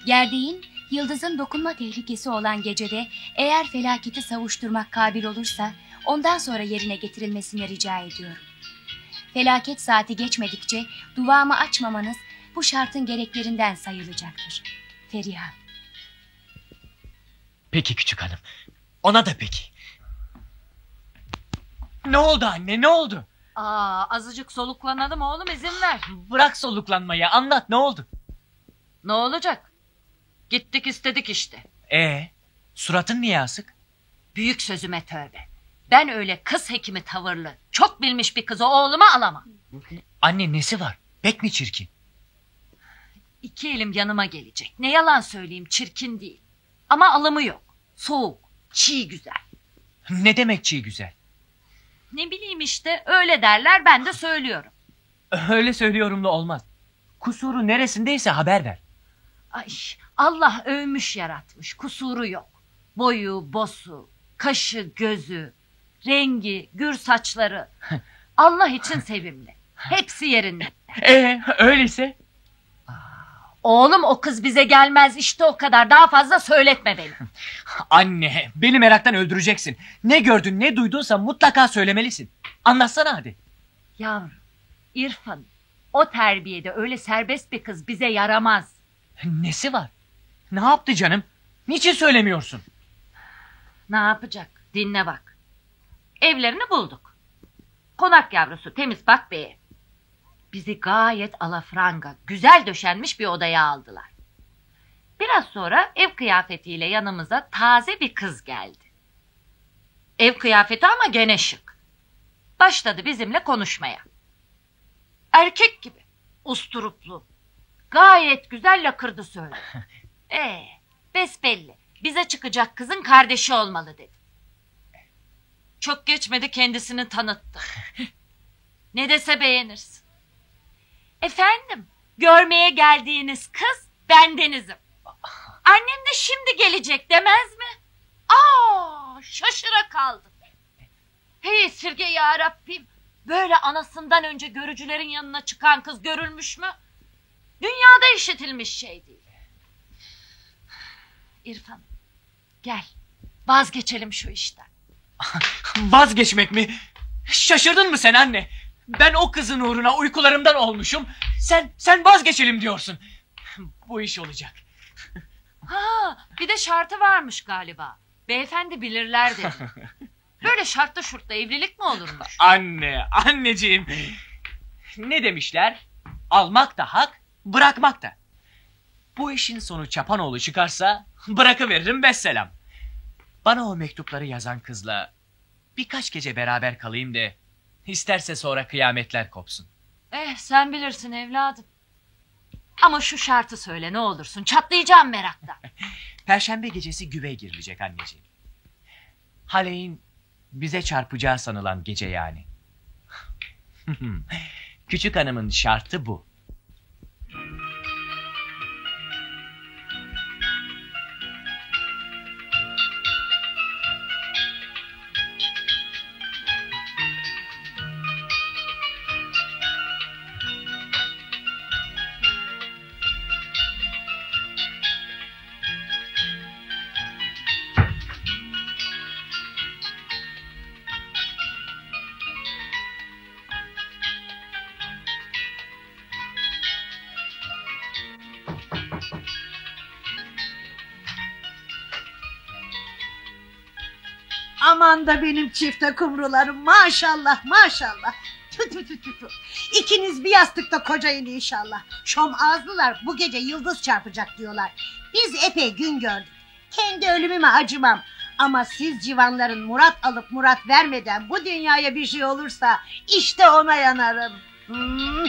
S6: Gerdeğin, yıldızın dokunma tehlikesi olan gecede Eğer felaketi savuşturmak kabil olursa ondan sonra yerine getirilmesini rica ediyorum. Felaket saati geçmedikçe duvağımı açmamanız bu şartın gereklerinden sayılacaktır. Feriha.
S7: Peki küçük hanım. Ona da peki. Ne oldu anne ne oldu?
S1: Aa, azıcık soluklanalım oğlum izin ver.
S7: Bırak soluklanmayı anlat ne oldu?
S1: Ne olacak? Gittik istedik işte.
S7: Ee, suratın niye asık?
S1: Büyük sözüme tövbe. Ben öyle kız hekimi tavırlı, çok bilmiş bir kızı oğluma alamam.
S7: Anne nesi var? Pek mi çirkin?
S1: İki elim yanıma gelecek. Ne yalan söyleyeyim çirkin değil. Ama alımı yok. Soğuk, çiğ güzel.
S7: Ne demek çiğ güzel?
S1: Ne bileyim işte öyle derler ben de söylüyorum.
S7: Öyle söylüyorum da olmaz. Kusuru neresindeyse haber ver.
S1: Ay Allah övmüş yaratmış kusuru yok. Boyu, bosu, kaşı, gözü, rengi, gür saçları. Allah için sevimli. Hepsi yerinde.
S7: Ee, öyleyse?
S1: Oğlum o kız bize gelmez işte o kadar daha fazla söyletme beni.
S7: Anne, beni meraktan öldüreceksin. Ne gördün, ne duydunsa mutlaka söylemelisin. Anlatsana hadi.
S1: Yavrum, İrfan, o terbiyede öyle serbest bir kız bize yaramaz.
S7: Nesi var? Ne yaptı canım? Niçin söylemiyorsun?
S1: Ne yapacak? Dinle bak. Evlerini bulduk. Konak yavrusu temiz bak beye. Bizi gayet alafranga, güzel döşenmiş bir odaya aldılar. Biraz sonra ev kıyafetiyle yanımıza taze bir kız geldi. Ev kıyafeti ama gene şık. Başladı bizimle konuşmaya. Erkek gibi, usturuplu. Gayet güzel lakırdı söyledi. Ee, besbelli. Bize çıkacak kızın kardeşi olmalı dedi. Çok geçmedi kendisini tanıttı. ne dese beğenirsin. Efendim, görmeye geldiğiniz kız bendenizim. Annem de şimdi gelecek demez mi? Aa, şaşıra kaldım. Hey esirge ya Rabbim. Böyle anasından önce görücülerin yanına çıkan kız görülmüş mü? Dünyada işitilmiş şey değil. İrfan, gel. Vazgeçelim şu işten.
S7: Vazgeçmek mi? Şaşırdın mı sen anne? Ben o kızın uğruna uykularımdan olmuşum. Sen sen vazgeçelim diyorsun. Bu iş olacak.
S1: Ha, bir de şartı varmış galiba. Beyefendi bilirler dedi. Böyle şartlı şurtla evlilik mi olurmuş?
S7: Anne, anneciğim. Ne demişler? Almak da hak, bırakmak da. Bu işin sonu Çapanoğlu çıkarsa bırakıveririm besselam. Bana o mektupları yazan kızla birkaç gece beraber kalayım de isterse sonra kıyametler kopsun.
S1: Eh sen bilirsin evladım. Ama şu şartı söyle ne olursun çatlayacağım meraktan.
S7: Perşembe gecesi güve girilecek anneciğim. Haley'in bize çarpacağı sanılan gece yani. Küçük hanımın şartı bu.
S4: Aman da benim çifte kumrularım maşallah maşallah. Tü tü tü tü. İkiniz bir yastıkta kocayın inşallah. Şom ağızlılar bu gece yıldız çarpacak diyorlar. Biz epey gün gördük. Kendi ölümüme acımam. Ama siz civanların murat alıp murat vermeden bu dünyaya bir şey olursa işte ona yanarım. Hmm.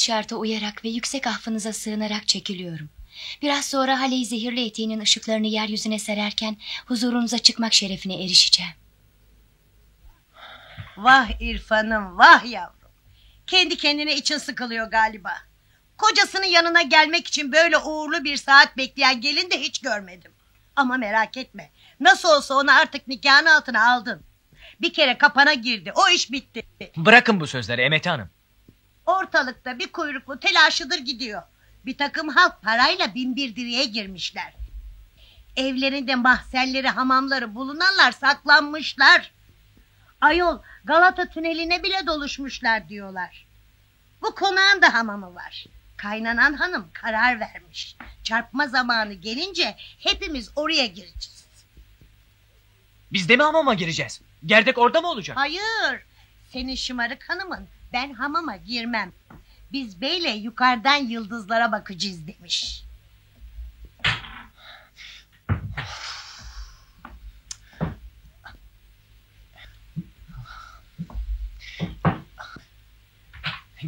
S6: Şarta uyarak ve yüksek affınıza sığınarak çekiliyorum. Biraz sonra Haleyi zehirli eteğinin ışıklarını yeryüzüne sererken huzurunuza çıkmak şerefine erişeceğim.
S4: Vah İrfan'ım vah yavrum. Kendi kendine için sıkılıyor galiba. Kocasının yanına gelmek için böyle uğurlu bir saat bekleyen gelin de hiç görmedim. Ama merak etme. Nasıl olsa onu artık nikahın altına aldın. Bir kere kapana girdi. O iş bitti.
S7: Bırakın bu sözleri Emeti Hanım.
S4: Ortalıkta bir kuyruklu telaşıdır gidiyor. Bir takım halk parayla bin bir direğe girmişler. Evlerinde mahzenleri, hamamları bulunanlar saklanmışlar. Ayol Galata tüneline bile doluşmuşlar diyorlar. Bu konağın da hamamı var. Kaynanan hanım karar vermiş. Çarpma zamanı gelince hepimiz oraya gireceğiz.
S7: Biz de mi hamama gireceğiz? Gerdek orada mı olacak?
S4: Hayır. Senin şımarık hanımın ben hamama girmem. Biz beyle yukarıdan yıldızlara bakacağız demiş.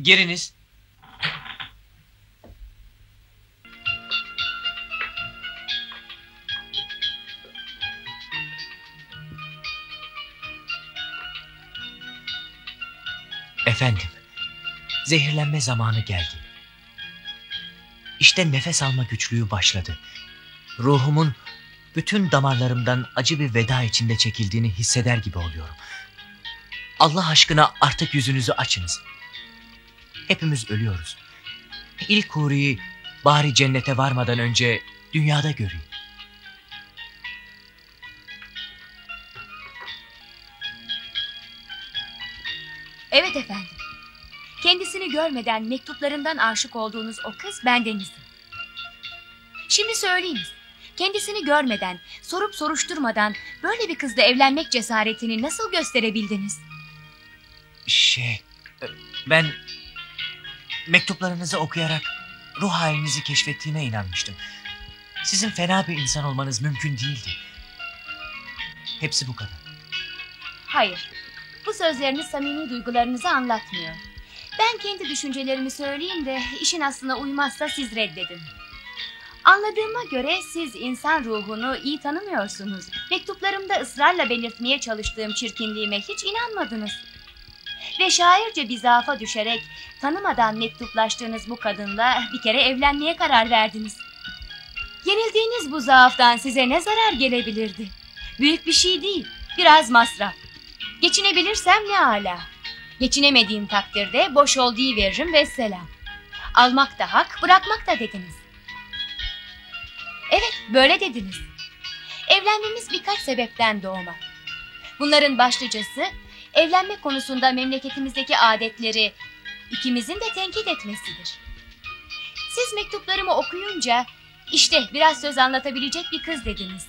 S7: Giriniz. Efendim, zehirlenme zamanı geldi. İşte nefes alma güçlüğü başladı. Ruhumun bütün damarlarımdan acı bir veda içinde çekildiğini hisseder gibi oluyorum. Allah aşkına artık yüzünüzü açınız. Hepimiz ölüyoruz. İlk huriyi bari cennete varmadan önce dünyada göreyim.
S6: Evet efendim. Görmeden mektuplarından aşık olduğunuz o kız bendenizdim. Şimdi söyleyiniz. Kendisini görmeden, sorup soruşturmadan böyle bir kızla evlenmek cesaretini nasıl gösterebildiniz?
S7: Şey, ben mektuplarınızı okuyarak ruh halinizi keşfettiğime inanmıştım. Sizin fena bir insan olmanız mümkün değildi. Hepsi bu kadar.
S6: Hayır. Bu sözleriniz samimi duygularınızı anlatmıyor. Ben kendi düşüncelerimi söyleyeyim de işin aslına uymazsa siz reddedin. Anladığıma göre siz insan ruhunu iyi tanımıyorsunuz. Mektuplarımda ısrarla belirtmeye çalıştığım çirkinliğime hiç inanmadınız. Ve şairce bir zaafa düşerek tanımadan mektuplaştığınız bu kadınla bir kere evlenmeye karar verdiniz. Yenildiğiniz bu zaaftan size ne zarar gelebilirdi? Büyük bir şey değil, biraz masraf. Geçinebilirsem ne ala. Geçinemediğim takdirde boş ol veririm ve selam. Almak da hak, bırakmak da dediniz. Evet, böyle dediniz. Evlenmemiz birkaç sebepten doğma. Bunların başlıcası evlenme konusunda memleketimizdeki adetleri ikimizin de tenkit etmesidir. Siz mektuplarımı okuyunca işte biraz söz anlatabilecek bir kız dediniz.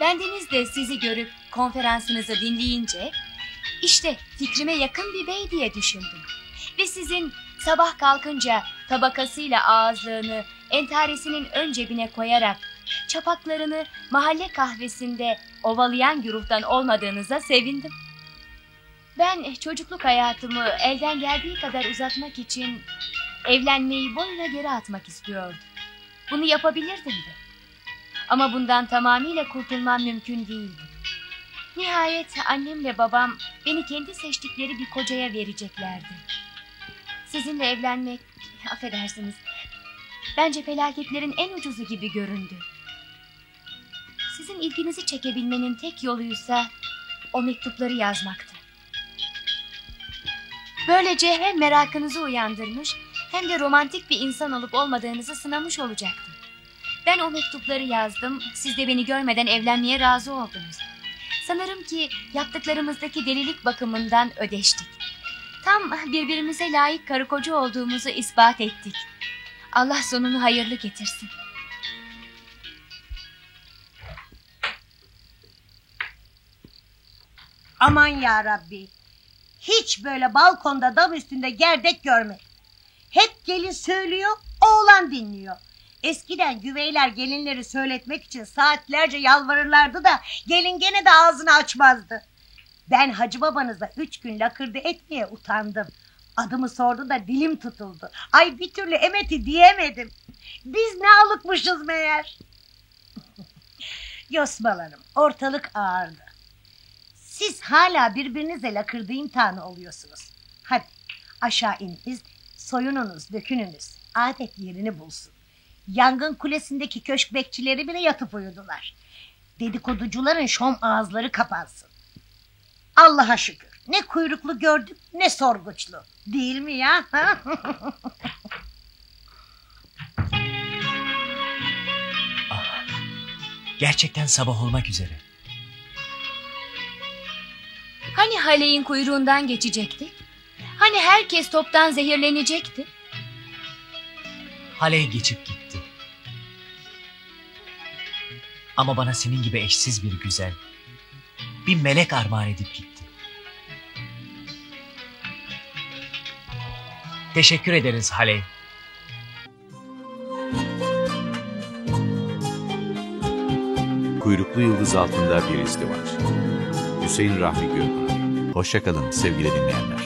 S6: Bendeniz de sizi görüp konferansınızı dinleyince işte fikrime yakın bir bey diye düşündüm. Ve sizin sabah kalkınca tabakasıyla ağızlığını entaresinin ön cebine koyarak çapaklarını mahalle kahvesinde ovalayan güruhtan olmadığınıza sevindim. Ben çocukluk hayatımı elden geldiği kadar uzatmak için evlenmeyi boyuna geri atmak istiyordum. Bunu yapabilirdim de. Ama bundan tamamıyla kurtulmam mümkün değildi. Nihayet annemle babam beni kendi seçtikleri bir kocaya vereceklerdi. Sizinle evlenmek, affedersiniz, bence felaketlerin en ucuzu gibi göründü. Sizin ilginizi çekebilmenin tek yoluysa o mektupları yazmaktı. Böylece hem merakınızı uyandırmış hem de romantik bir insan olup olmadığınızı sınamış olacaktım. Ben o mektupları yazdım, siz de beni görmeden evlenmeye razı oldunuz. Sanırım ki yaptıklarımızdaki delilik bakımından ödeştik. Tam birbirimize layık karı koca olduğumuzu ispat ettik. Allah sonunu hayırlı getirsin.
S4: Aman ya Rabbi. Hiç böyle balkonda dam üstünde gerdek görmedim. Hep gelin söylüyor, oğlan dinliyor. Eskiden güveyler gelinleri söyletmek için saatlerce yalvarırlardı da gelin gene de ağzını açmazdı. Ben hacı babanıza üç gün lakırdı etmeye utandım. Adımı sordu da dilim tutuldu. Ay bir türlü emeti diyemedim. Biz ne alıkmışız meğer. Yosmalarım ortalık ağırdı. Siz hala birbirinize lakırdı imtihanı oluyorsunuz. Hadi aşağı ininiz, soyununuz, dökününüz. Adet yerini bulsun. Yangın kulesindeki köşk bekçileri bile yatıp uyudular. Dedikoducuların şom ağızları kapansın. Allah'a şükür. Ne kuyruklu gördük ne sorguçlu. Değil mi ya?
S7: Gerçekten sabah olmak üzere.
S6: Hani Haley'in kuyruğundan geçecekti? Hani herkes toptan zehirlenecekti?
S7: Haley geçip gitti. Ama bana senin gibi eşsiz bir güzel, bir melek armağan edip gitti. Teşekkür ederiz Haley.
S23: Kuyruklu Yıldız Altında Bir İzdivaç Hüseyin Rahmi Gülpınar Hoşçakalın sevgili dinleyenler.